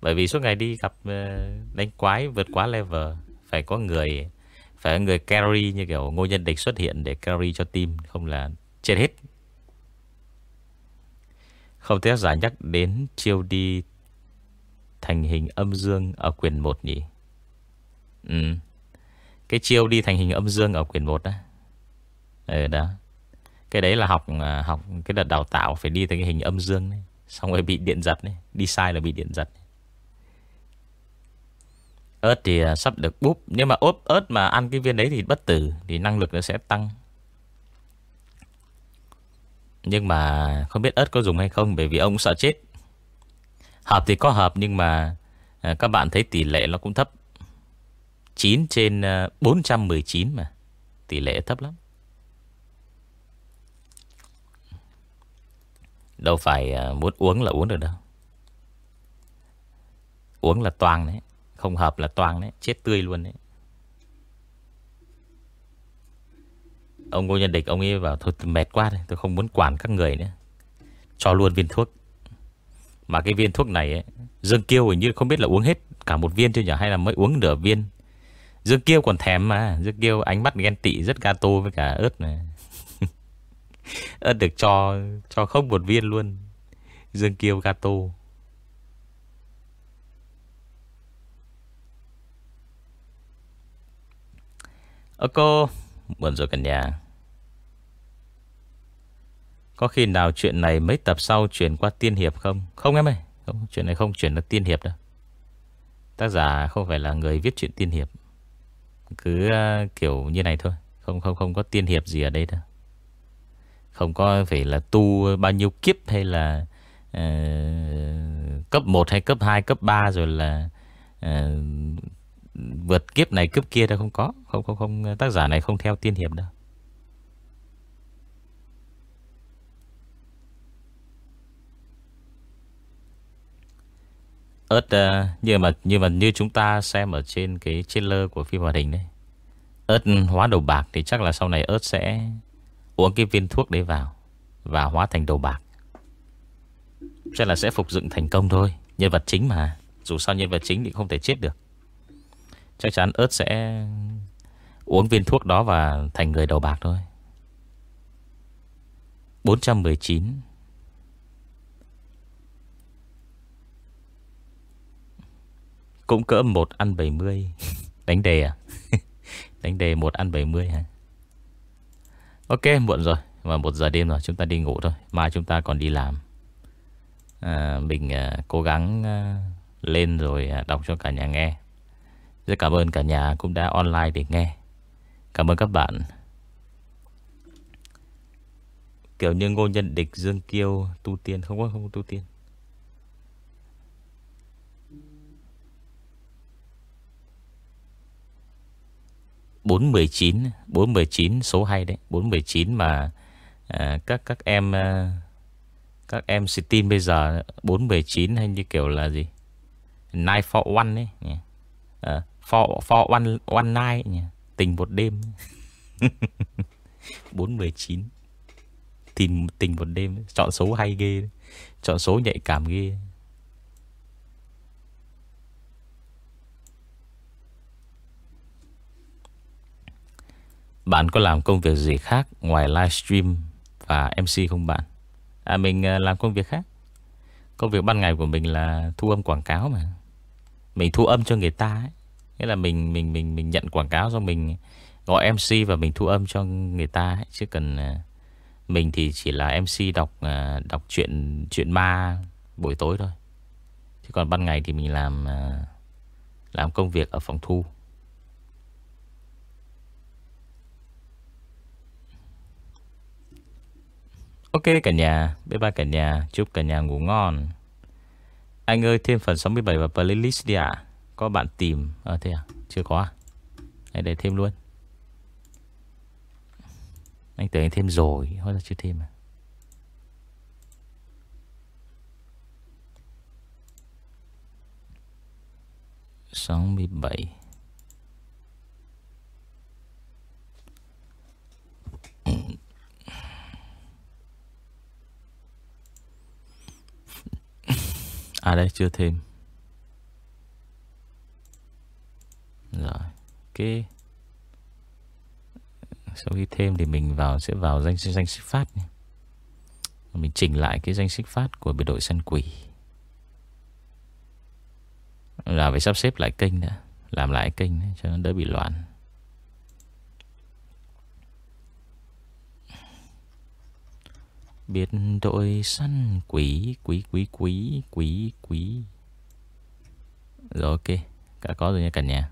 Bởi vì suốt ngày đi gặp ờ, đánh quái vượt quá level, phải có người, phải có người carry như kiểu ngô nhân địch xuất hiện để carry cho team không là chết hết. Không thể giải nhắc đến chiêu đi thành hình âm dương ở quyền 1 nhỉ? Ừ. Cái chiêu đi thành hình âm dương ở quyền 1 á. Ừ đó. Cái đấy là học à, học cái đợt đào tạo phải đi thành hình âm dương đấy. Xong rồi bị điện giật đấy. Đi sai là bị điện giật. Ớt thì à, sắp được búp Nhưng mà ốp ớt mà ăn cái viên đấy thì bất tử, Thì năng lực nó sẽ tăng Nhưng mà không biết ớt có dùng hay không, Bởi vì ông sợ chết Hợp thì có hợp, nhưng mà à, Các bạn thấy tỷ lệ nó cũng thấp 9 trên 419 mà Tỷ lệ thấp lắm Đâu phải à, muốn uống là uống được đâu. Uống là toang đấy Không hợp là toang đấy Chết tươi luôn đấy. Ông Ngô Nhân Địch Ông ấy bảo thôi mệt quá đấy Tôi không muốn quản các người nữa. Cho luôn viên thuốc. Mà cái viên thuốc này ấy, Dương Kiêu hình như không biết là uống hết Cả một viên chưa nhỉ Hay là mới uống nửa viên. Dương Kiêu còn thèm mà Dương Kiêu ánh mắt ghen tị rất gato với cả ớt này được cho cho không một viên luôn. Dương Kiêu gato. Ơ cô Buồn rồi cả nhà. Có khi nào chuyện này mấy tập sau chuyển qua tiên hiệp không? Không em ơi không, Chuyện này không chuyển được tiên hiệp đâu. Tác giả không phải là người viết chuyện tiên hiệp. Cứ ờ, kiểu như này thôi. Không không không có tiên hiệp gì ở đây đâu. Không có phải là tu bao nhiêu kiếp hay là uh, Cấp 1 hay cấp 2, cấp 3 rồi là uh, Vượt kiếp này kiếp kia đâu không có. Không không không Tác giả này không theo tiên hiệp đâu. Ớt ờ, uh, nhưng mà nhưng mà như chúng ta xem ở trên cái trailer của phim hoạt hình đấy. Ớt hóa đầu bạc thì chắc là sau này ớt sẽ uống cái viên thuốc đấy vào và hóa thành đầu bạc. Chắc là sẽ phục dựng thành công thôi, nhân vật chính mà. Dù sao nhân vật chính thì không thể chết được. Chắc chắn ớt sẽ uống viên thuốc đó và thành người đầu bạc thôi. 419 Cũng cỡ một ăn 70 Đánh đề à? Đánh đề một ăn 70 hả? Ok muộn rồi. Và một giờ đêm rồi chúng ta đi ngủ thôi. Mai chúng ta còn đi làm. À, Mình à, cố gắng à, lên rồi à, đọc cho cả nhà nghe. Rất cảm ơn cả nhà cũng đã online để nghe. Cảm ơn các bạn. Kiểu như ngô nhân địch Dương Kiêu Tu tiên không có không tu tiên. 419 419 số hay đấy 419 mà à, các các em à, các em tin bây giờ 419 hay như kiểu là gì? Night for one ấy nhỉ? À, for, for one, one night nhỉ? Tình một đêm. 419 Tình, tình một đêm. Chọn số hay ghê Chọn số nhạy cảm ghê. Bạn có làm công việc gì khác Ngoài livestream và MC không bạn À mình à, làm công việc khác Công việc ban ngày của mình là thu âm quảng cáo mà Mình thu âm cho người ta ấy. Nghĩa là mình mình mình mình nhận quảng cáo do mình gọi MC và mình thu âm cho người ta ấy. chứ cần à, mình thì chỉ là MC đọc à, đọc chuyện chuyện ma buổi tối thôi. Chứ còn ban ngày thì mình làm làm công việc ở phòng thu. Ok cả nhà Bye bye cả nhà Chúc cả nhà ngủ ngon. Anh ơi thêm phần 67 vào playlist đi ạ. Có bạn tìm à, thế à? Chưa có à? Hãy để thêm luôn. Anh tưởng anh thêm rồi Hóa ra chưa thêm à? sáu mươi bảy. À đây, chưa thêm. Rồi, cái Sau khi thêm thì mình vào, sẽ vào danh danh sách phát nhé. Mình chỉnh lại cái danh sách phát của biệt đội săn quỷ. Là phải sắp xếp lại kênh đã, Làm lại kênh cho nó đỡ bị loạn. Biệt đội săn quỷ quỷ quỷ quỷ quỷ quỷ. Rồi, ok. Cả có rồi nha, cả nhà.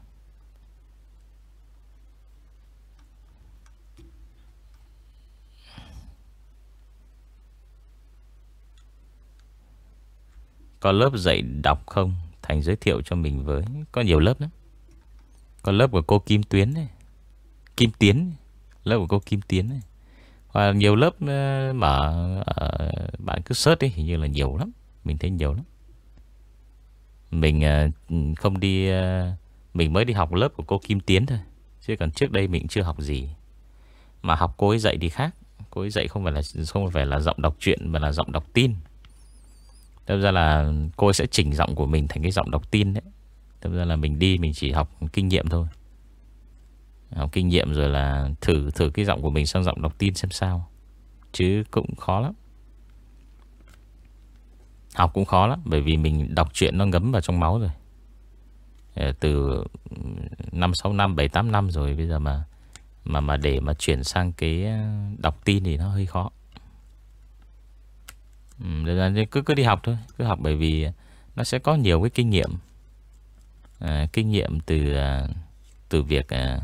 Có lớp dạy đọc không? Thành giới thiệu cho mình với. Có nhiều lớp lắm. Có lớp của cô Kim Tuyến này. Kim Tiến. Lớp của cô Kim Tiến này và nhiều lớp ờ, mà mở Bạn cứ search đi, Hình như là nhiều lắm. Mình thấy nhiều lắm. Mình ờ, không đi Mình mới đi học lớp của cô Kim Tiến thôi. Chứ còn trước đây mình chưa học gì. Mà học cô ấy dạy thì khác. Cô ấy dạy không phải là, không phải là giọng đọc truyện, Mà là giọng đọc tin. Thật ra là cô ấy sẽ chỉnh giọng của mình Thành cái giọng đọc tin đấy. Thật ra là mình đi, mình chỉ học kinh nghiệm thôi. Học kinh nghiệm rồi là Thử thử cái giọng của mình sang giọng đọc tin xem sao. Chứ cũng khó lắm. Học cũng khó lắm Bởi vì mình đọc chuyện nó ngấm vào trong máu rồi. Ờ, từ 5-6 năm, 7-8 năm rồi Bây giờ mà mà mà để mà chuyển sang cái ờ, đọc tin thì nó hơi khó. Ừ, cứ cứ đi học thôi cứ học bởi vì nó sẽ có nhiều cái kinh nghiệm. À, kinh nghiệm từ à, từ việc à,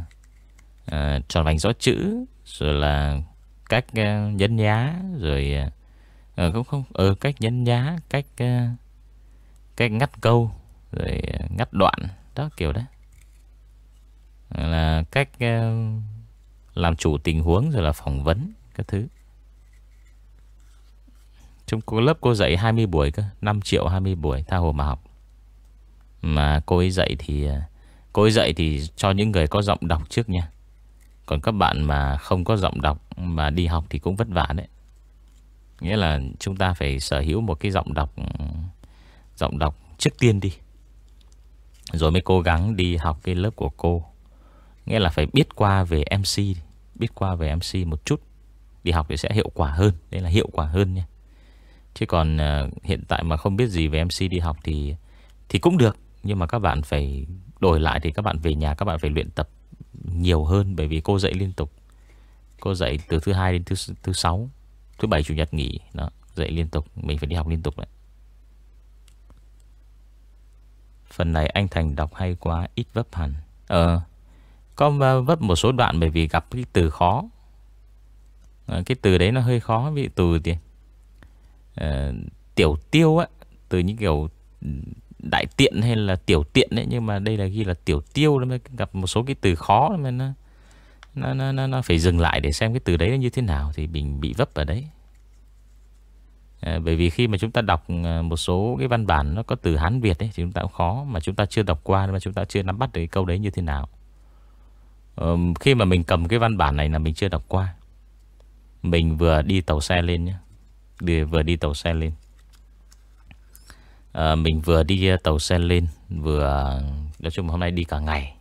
à, tròn vành rõ chữ rồi là cách ờ, uh, nhấn nhá rồi à, không không ờ ừ, cách nhấn nhá cách uh, cách ngắt câu rồi ngắt đoạn đó kiểu đấy. Là cách uh, làm chủ tình huống rồi là phỏng vấn các thứ. Trong cô lớp cô dạy 20 buổi cơ 5 triệu 20 buổi tha hồ mà học. Mà cô ấy dạy thì Cô ấy dạy thì cho những người có giọng đọc trước nha. Còn các bạn mà không có giọng đọc Mà đi học thì cũng vất vả đấy. Nghĩa là chúng ta phải sở hữu một cái giọng đọc Giọng đọc trước tiên đi. Rồi mới cố gắng đi học cái lớp của cô. Nghĩa là phải biết qua về MC Biết qua về MC một chút. Đi học thì sẽ hiệu quả hơn Đây là hiệu quả hơn nha. Chứ còn ờ, hiện tại mà không biết gì về MC đi học thì Thì cũng được. Nhưng mà các bạn phải đổi lại Thì các bạn về nhà, các bạn phải luyện tập. Nhiều hơn bởi vì cô dạy liên tục. Cô dạy từ thứ hai đến thứ thứ sáu Thứ bảy chủ nhật nghỉ đó, Dạy liên tục Mình phải đi học liên tục đấy. Phần này anh Thành đọc hay quá Ít vấp hẳn. Ờ Có vấp một số đoạn bởi vì gặp cái từ khó. Ờ, cái từ đấy nó hơi khó vì từ thì uh, tiểu tiêu á từ những kiểu đại tiện hay là tiểu tiện ấy nhưng mà đây là ghi là tiểu tiêu nó mới gặp một số cái từ khó nên nó nó, nó nó nó phải dừng lại để xem cái từ đấy nó như thế nào thì mình bị vấp ở đấy. À, bởi vì khi mà chúng ta đọc à, một số cái văn bản nó có từ hán việt ấy thì chúng ta cũng khó mà chúng ta chưa đọc qua mà chúng ta chưa nắm bắt được cái câu đấy như thế nào. Ờ, khi mà mình cầm cái văn bản này là mình chưa đọc qua. Mình vừa đi tàu xe lên nhé vừa đi tàu xe lên à, Mình vừa đi ờ, tàu xe lên Vừa Nói chung hôm nay đi cả ngày.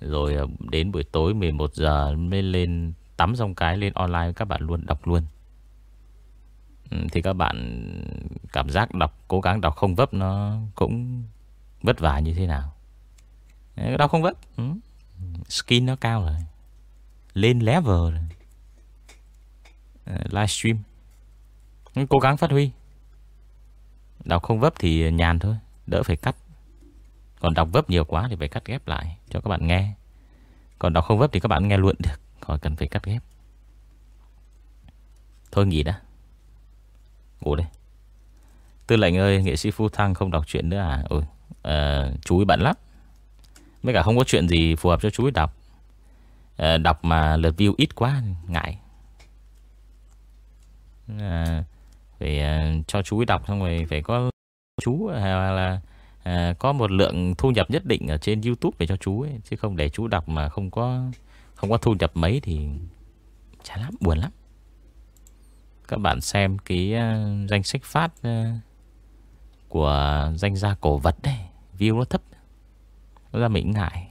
Rồi ờ, đến buổi tối 11 giờ mới lên Tắm xong cái lên online các bạn luôn đọc luôn. Ừ, thì các bạn Cảm giác đọc Cố gắng đọc không vấp nó cũng Vất vả như thế nào. Đọc không vấp ừ. Skin nó cao rồi. Lên level rồi. Livestream. Ừ, cố gắng phát huy. Đọc không vấp thì nhàn thôi Đỡ phải cắt. Còn đọc vấp nhiều quá thì phải cắt ghép lại Cho các bạn nghe. Còn đọc không vấp thì các bạn nghe luận được Khỏi cần phải cắt ghép. Thôi nghỉ đã. Ngủ đây Tư lệnh ơi Nghệ sĩ Phu Thăng không đọc chuyện nữa à? Ôi à, Chú ấy bận lắm. Mấy cả không có chuyện gì phù hợp cho chú ấy đọc. À, Đọc mà lượt view ít quá Ngại. À, phải uh, cho chú ấy đọc xong rồi phải có chú hay là uh, có một lượng thu nhập nhất định ở trên YouTube để cho chú ấy chứ không để chú đọc mà không có không có thu nhập mấy thì chả lắm, buồn lắm. Các bạn xem cái uh, danh sách phát uh, của danh gia cổ vật đấy view nó thấp. Nó ra mình ngại.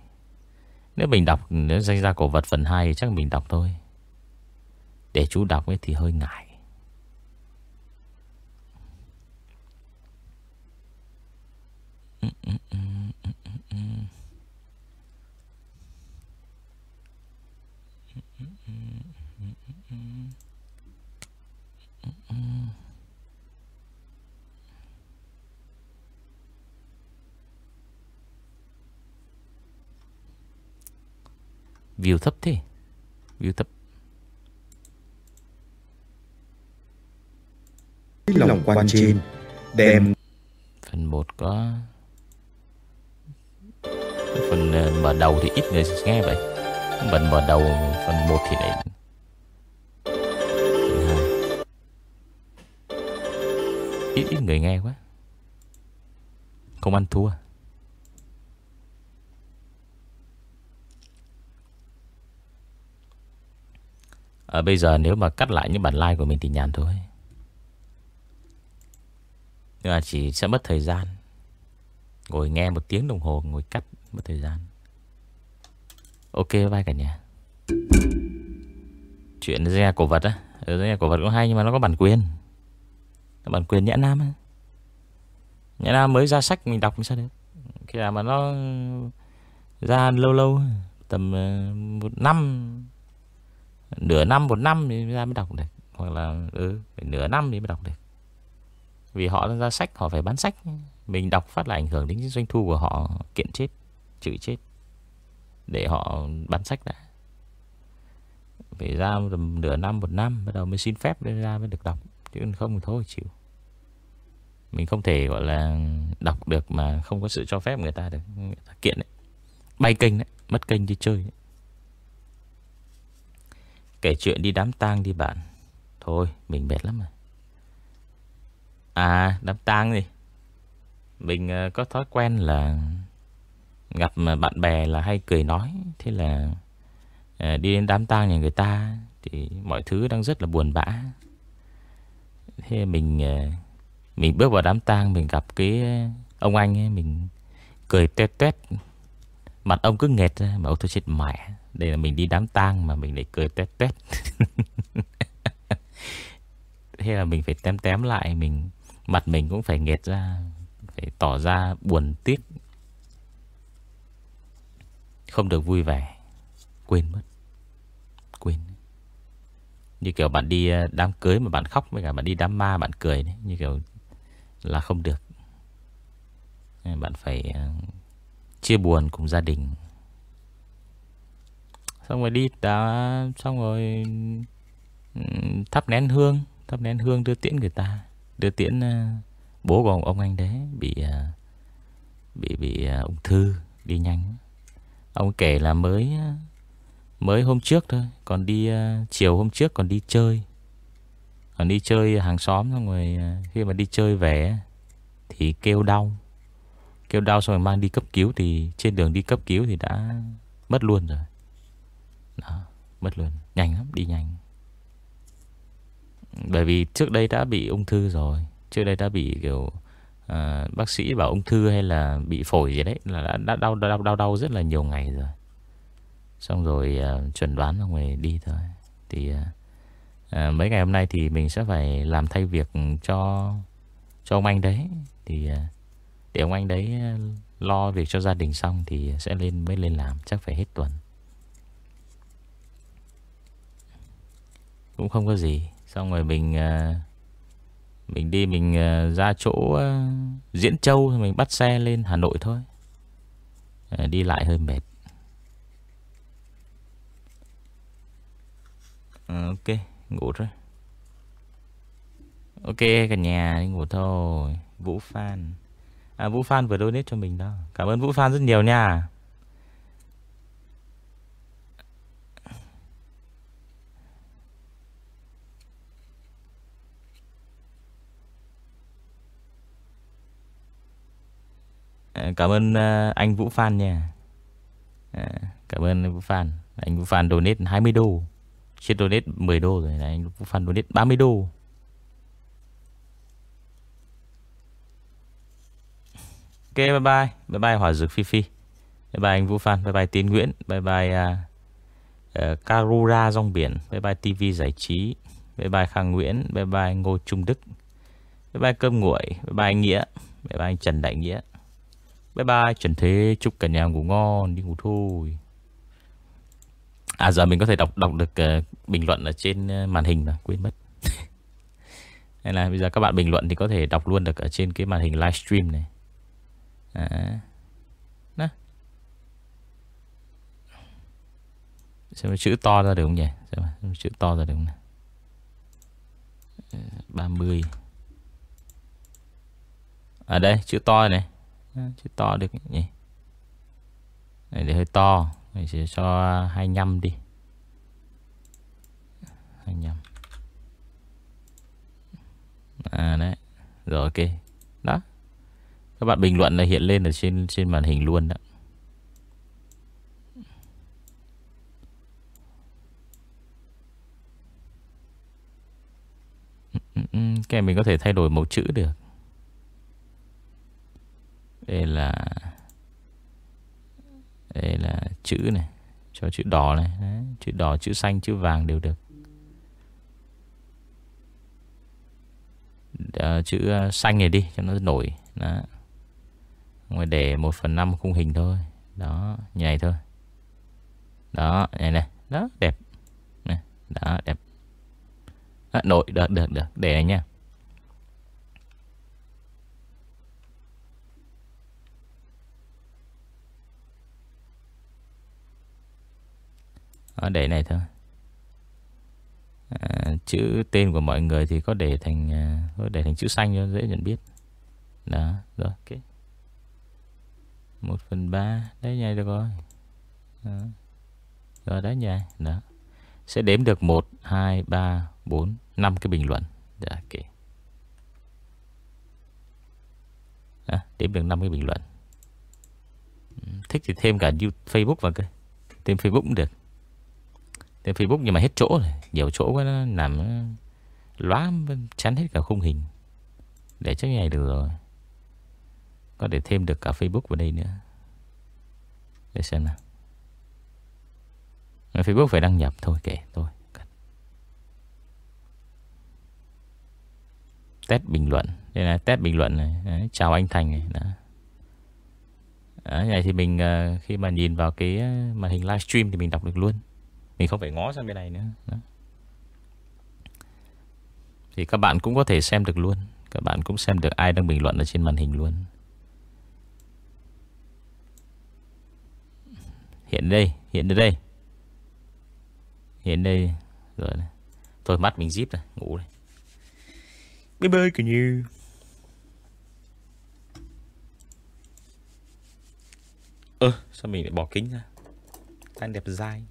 Nếu mình đọc nếu danh gia cổ vật phần 2 thì chắc mình đọc thôi. Để chú đọc ấy thì hơi ngại. View thấp thế. View thấp.
Lòng quan trên đem
phần 1 có phần ờ, mở đầu thì ít người nghe vậy. Phần mở đầu phần 1 thì lại ít ít người nghe quá. Không ăn thua. À, bây giờ nếu mà cắt lại những bản like của mình thì nhàn thôi. Nhưng mà chỉ sẽ mất thời gian. Ngồi nghe một tiếng đồng hồ Ngồi cắt mất thời gian. Ok bye cả nhà. Chuyện ra cổ vật á. Ừ, ra cổ vật cũng hay nhưng mà nó có bản quyền. Bản quyền Nhã Nam á. Nhã Nam mới ra sách mình đọc sao được? Khi nào mà nó ra lâu lâu Tầm ờ, một năm Nửa năm một năm thì ra mới đọc được. Hoặc là ừ, nửa năm thì mới đọc được. Vì họ ra sách Họ phải bán sách. Mình đọc phát là ảnh hưởng đến doanh thu của họ Kiện chết. Chửi chết. Để họ bán sách đã. Phải ra nửa năm, một năm, Bắt đầu mới xin phép để ra mới được đọc. Chứ không thì thôi, chịu. Mình không thể, gọi là, Đọc được mà không có sự cho phép người ta được. Người ta Kiện đấy. Bay kênh đấy, Mất kênh đi chơi đấy. Kể chuyện đi đám tang đi bạn. Thôi, mình mệt lắm rồi. À đám tang gì? Mình ờ, có thói quen là Gặp bạn bè là hay cười nói. Thế là ờ, Đi đến đám tang nhà người ta Thì mọi thứ đang rất là buồn bã. Thế mình ờ, Mình bước vào đám tang, Mình gặp cái ông anh ấy, Mình cười tuét tuét. Mặt ông cứ nghẹt ra Mà ông tôi chết mẹ, Đây là mình đi đám tang mà mình lại cười tuét tuét. Thế là mình phải tém tém lại, Mình, Mặt mình cũng phải nghẹt ra, Phải tỏ ra buồn tiếc. Không được vui vẻ. Quên mất. Quên. Như kiểu bạn đi ờ, đám cưới mà bạn khóc Với cả bạn đi đám ma bạn cười đấy Như kiểu là không được. Bạn phải ờ, Chia buồn cùng gia đình. Xong rồi đi đã Xong rồi Thắp nén hương Thắp nén hương đưa tiễn người ta. Đưa tiễn ờ, bố của ông, ông anh đấy Bị Bị bị ung thư Đi nhanh. Ông kể là mới Mới hôm trước thôi Còn đi ờ, chiều hôm trước còn đi chơi. Còn đi chơi hàng xóm Xong rồi ờ, khi mà đi chơi về Thì kêu đau. Kêu đau xong rồi mang đi cấp cứu Thì trên đường đi cấp cứu thì đã Mất luôn rồi. Đó, Mất luôn, nhanh lắm, đi nhanh. Bởi vì trước đây đã bị ung thư rồi. Trước đây đã bị kiểu à, Bác sĩ bảo ung thư hay là Bị phổi gì đấy là đã, đã đau, đau đau đau rất là nhiều ngày rồi. Xong rồi à, chuẩn đoán xong rồi đi thôi. Thì à, à, mấy ngày hôm nay thì mình sẽ phải làm thay việc cho cho ông anh đấy. Thì à, để ông anh đấy lo việc cho gia đình xong Thì sẽ lên mới lên làm Chắc phải hết tuần. Cũng không có gì. Xong rồi mình mình đi mình ờ, ra chỗ ờ, Diễn Châu Mình bắt xe lên Hà Nội thôi. Ờ, đi lại hơi mệt. Ok Ngủ rồi Ok cả nhà đi ngủ thôi. Vũ Phan. À, Vũ Phan vừa donate cho mình đó. Cảm ơn Vũ Phan rất nhiều nha. Cảm ơn anh Vũ Phan nha à, Cảm ơn anh Vũ Phan Anh Vũ Phan donate 20 đô Chết donate 10 đô rồi Anh Vũ Phan donate 30 đô Ok bye bye Bye bye Hỏa Dược Phi Phi Bye bye anh Vũ Phan Bye bye Tiến Nguyễn Bye bye uh, uh, Karura Rong Biển Bye bye TV Giải Trí Bye bye Khang Nguyễn Bye bye Ngô Trung Đức Bye bye Cơm Nguội Bye bye anh Nghĩa Bye bye anh Trần Đại Nghĩa Bye bye Trần Thế. Chúc cả nhà ngủ ngon Đi ngủ thôi. À giờ mình có thể đọc đọc được uh, bình luận ở trên uh, màn hình rồi Quên mất. Hay là bây giờ các bạn bình luận thì có thể đọc luôn được ở trên cái màn hình livestream này. À. Đó. xem chữ to ra được không nhỉ? Xem chữ to ra được không này 30 ờ, ở đây chữ to này chứ to được nhỉ này, để hơi to. Mình sẽ cho 25 đi. 25 à đấy. Rồi, ok. Đó. Các bạn bình luận là hiện lên ở trên trên màn hình luôn đó. Ừ, ừ, ừ. Cái mình có thể thay đổi màu chữ được. Đây là Đây là chữ này Cho chữ đỏ này. Đấy. Chữ đỏ, chữ xanh, chữ vàng đều được. Đó, Chữ ờ, xanh này đi cho nó nổi. Đó. Ngoài để 1 phần 5 khung hình thôi. Đó, như này thôi. Đó, này này. Đó, đẹp. Này, Đó, đẹp. À, Nổi, được, được, được. Để này nha. Đó, để này thôi. À, chữ tên của mọi người thì có để thành ờ, có để thành chữ xanh cho dễ nhận biết. Đó rồi ok. Một phần ba đấy nhai được rồi. Đó. rồi đấy nhai đó. Sẽ đếm được một hai ba bốn năm cái bình luận. Dạ, ok. À, đếm được năm cái bình luận. Thích thì thêm cả Facebook vào cơ. Thêm Facebook cũng được. Tên Facebook nhưng mà hết chỗ rồi. Nhiều chỗ quá nó nằm Lóa chắn hết cả khung hình. Để chắc ngày được rồi. Có thể thêm được cả Facebook vào đây nữa. Để xem nào. Facebook phải đăng nhập thôi kệ thôi Test bình luận. Đây là test bình luận này. Đấy, Chào anh Thành này Đó. Đấy, này thì mình ờ, khi mà nhìn vào cái ờ, màn hình livestream thì mình đọc được luôn mình không phải ngó sang bên này nữa. Đó. Thì các bạn cũng có thể xem được luôn. Các bạn cũng xem được ai đang bình luận ở trên màn hình luôn. Hiện đây Hiện đây Hiện đây. Rồi này. Thôi mắt mình díp rồi Ngủ đây. Bye bye cả như. Ơ sao mình lại bỏ kính ra? Đang đẹp dai